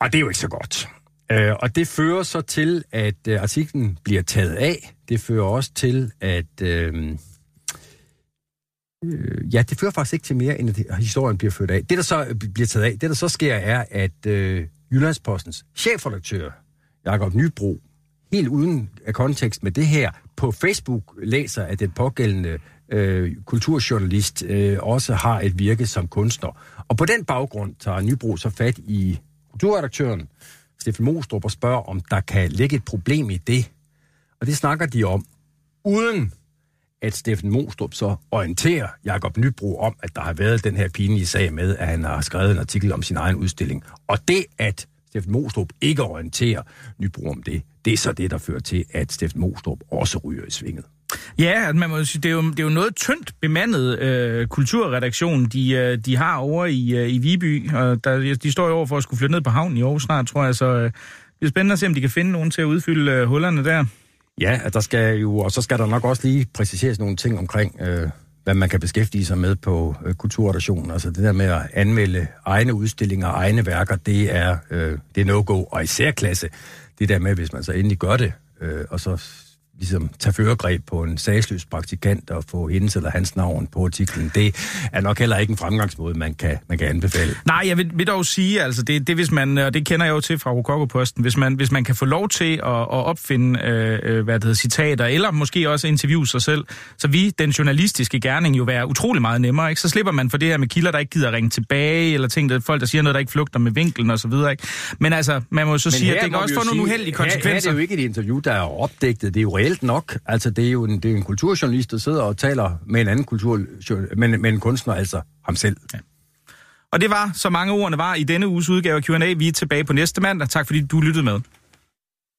Og det er jo ikke så godt. Øh, og det fører så til, at øh, artiklen bliver taget af. Det fører også til, at... Øh, øh ja, det fører faktisk ikke til mere, end at historien bliver ført af. Det, der så øh, bliver taget af, det, der så sker, er, at øh, Jyllandspostens chefredaktør, Jakob Nybro, helt uden af kontekst med det her, på Facebook læser, at den pågældende øh, kulturjournalist øh, også har et virke som kunstner. Og på den baggrund tager Nybro så fat i kulturredaktøren, Steffen Mostrup, og spørger, om der kan ligge et problem i det. Og det snakker de om, uden at Steffen Mostrup så orienterer Jakob Nybro om, at der har været den her pinlige sag med, at han har skrevet en artikel om sin egen udstilling. Og det, at Steffen Mostrup ikke orienterer Nybro om det, det er så det, der fører til, at Steffen Mostrup også ryger i svinget. Ja, man må sige, det, er jo, det er jo noget tyndt bemandet øh, kulturredaktion, de, øh, de har over i, øh, i Viby. Og der, de står jo over for at skulle flytte ned på havnen i år snart, tror jeg. Så øh, det er spændende at se, om de kan finde nogen til at udfylde øh, hullerne der. Ja, at der skal jo, og så skal der nok også lige præciseres nogle ting omkring, øh, hvad man kan beskæftige sig med på øh, kulturredaktionen. Altså det der med at anmelde egne udstillinger, egne værker, det er, øh, det er no-go, og især klasse. Det der med, hvis man så endelig gør det, øh, og så ligesom tage førergreb på en sagsløs praktikant og få hendes eller hans navn på artiklen, det er nok heller ikke en fremgangsmåde, man kan, man kan anbefale. Nej, jeg vil, vil dog sige, altså det, det hvis man, og det kender jeg jo til fra Rokokoposten, hvis man, hvis man kan få lov til at, at opfinde, øh, hvad det hedder, citater, eller måske også interviewe sig selv, så vi, den journalistiske gerning, jo være utrolig meget nemmere, ikke? Så slipper man for det her med kilder, der ikke gider ringe tilbage, eller ting, der, folk, der siger noget, der ikke flugter med vinklen og så videre, ikke? Men altså, man må jo så Men sige, at det kan også få nogle uheldige Her, her er konsekvenser. det jo ikke et interview, der er opdigtet. Det er jo reelt nok. Altså, det er jo en, det er en kulturjournalist, der sidder og taler med en anden kultur, med, med en kunstner, altså ham selv. Ja. Og det var, så mange ordene var i denne uges udgave af Q&A. Vi er tilbage på næste mandag. Tak fordi du lyttede med.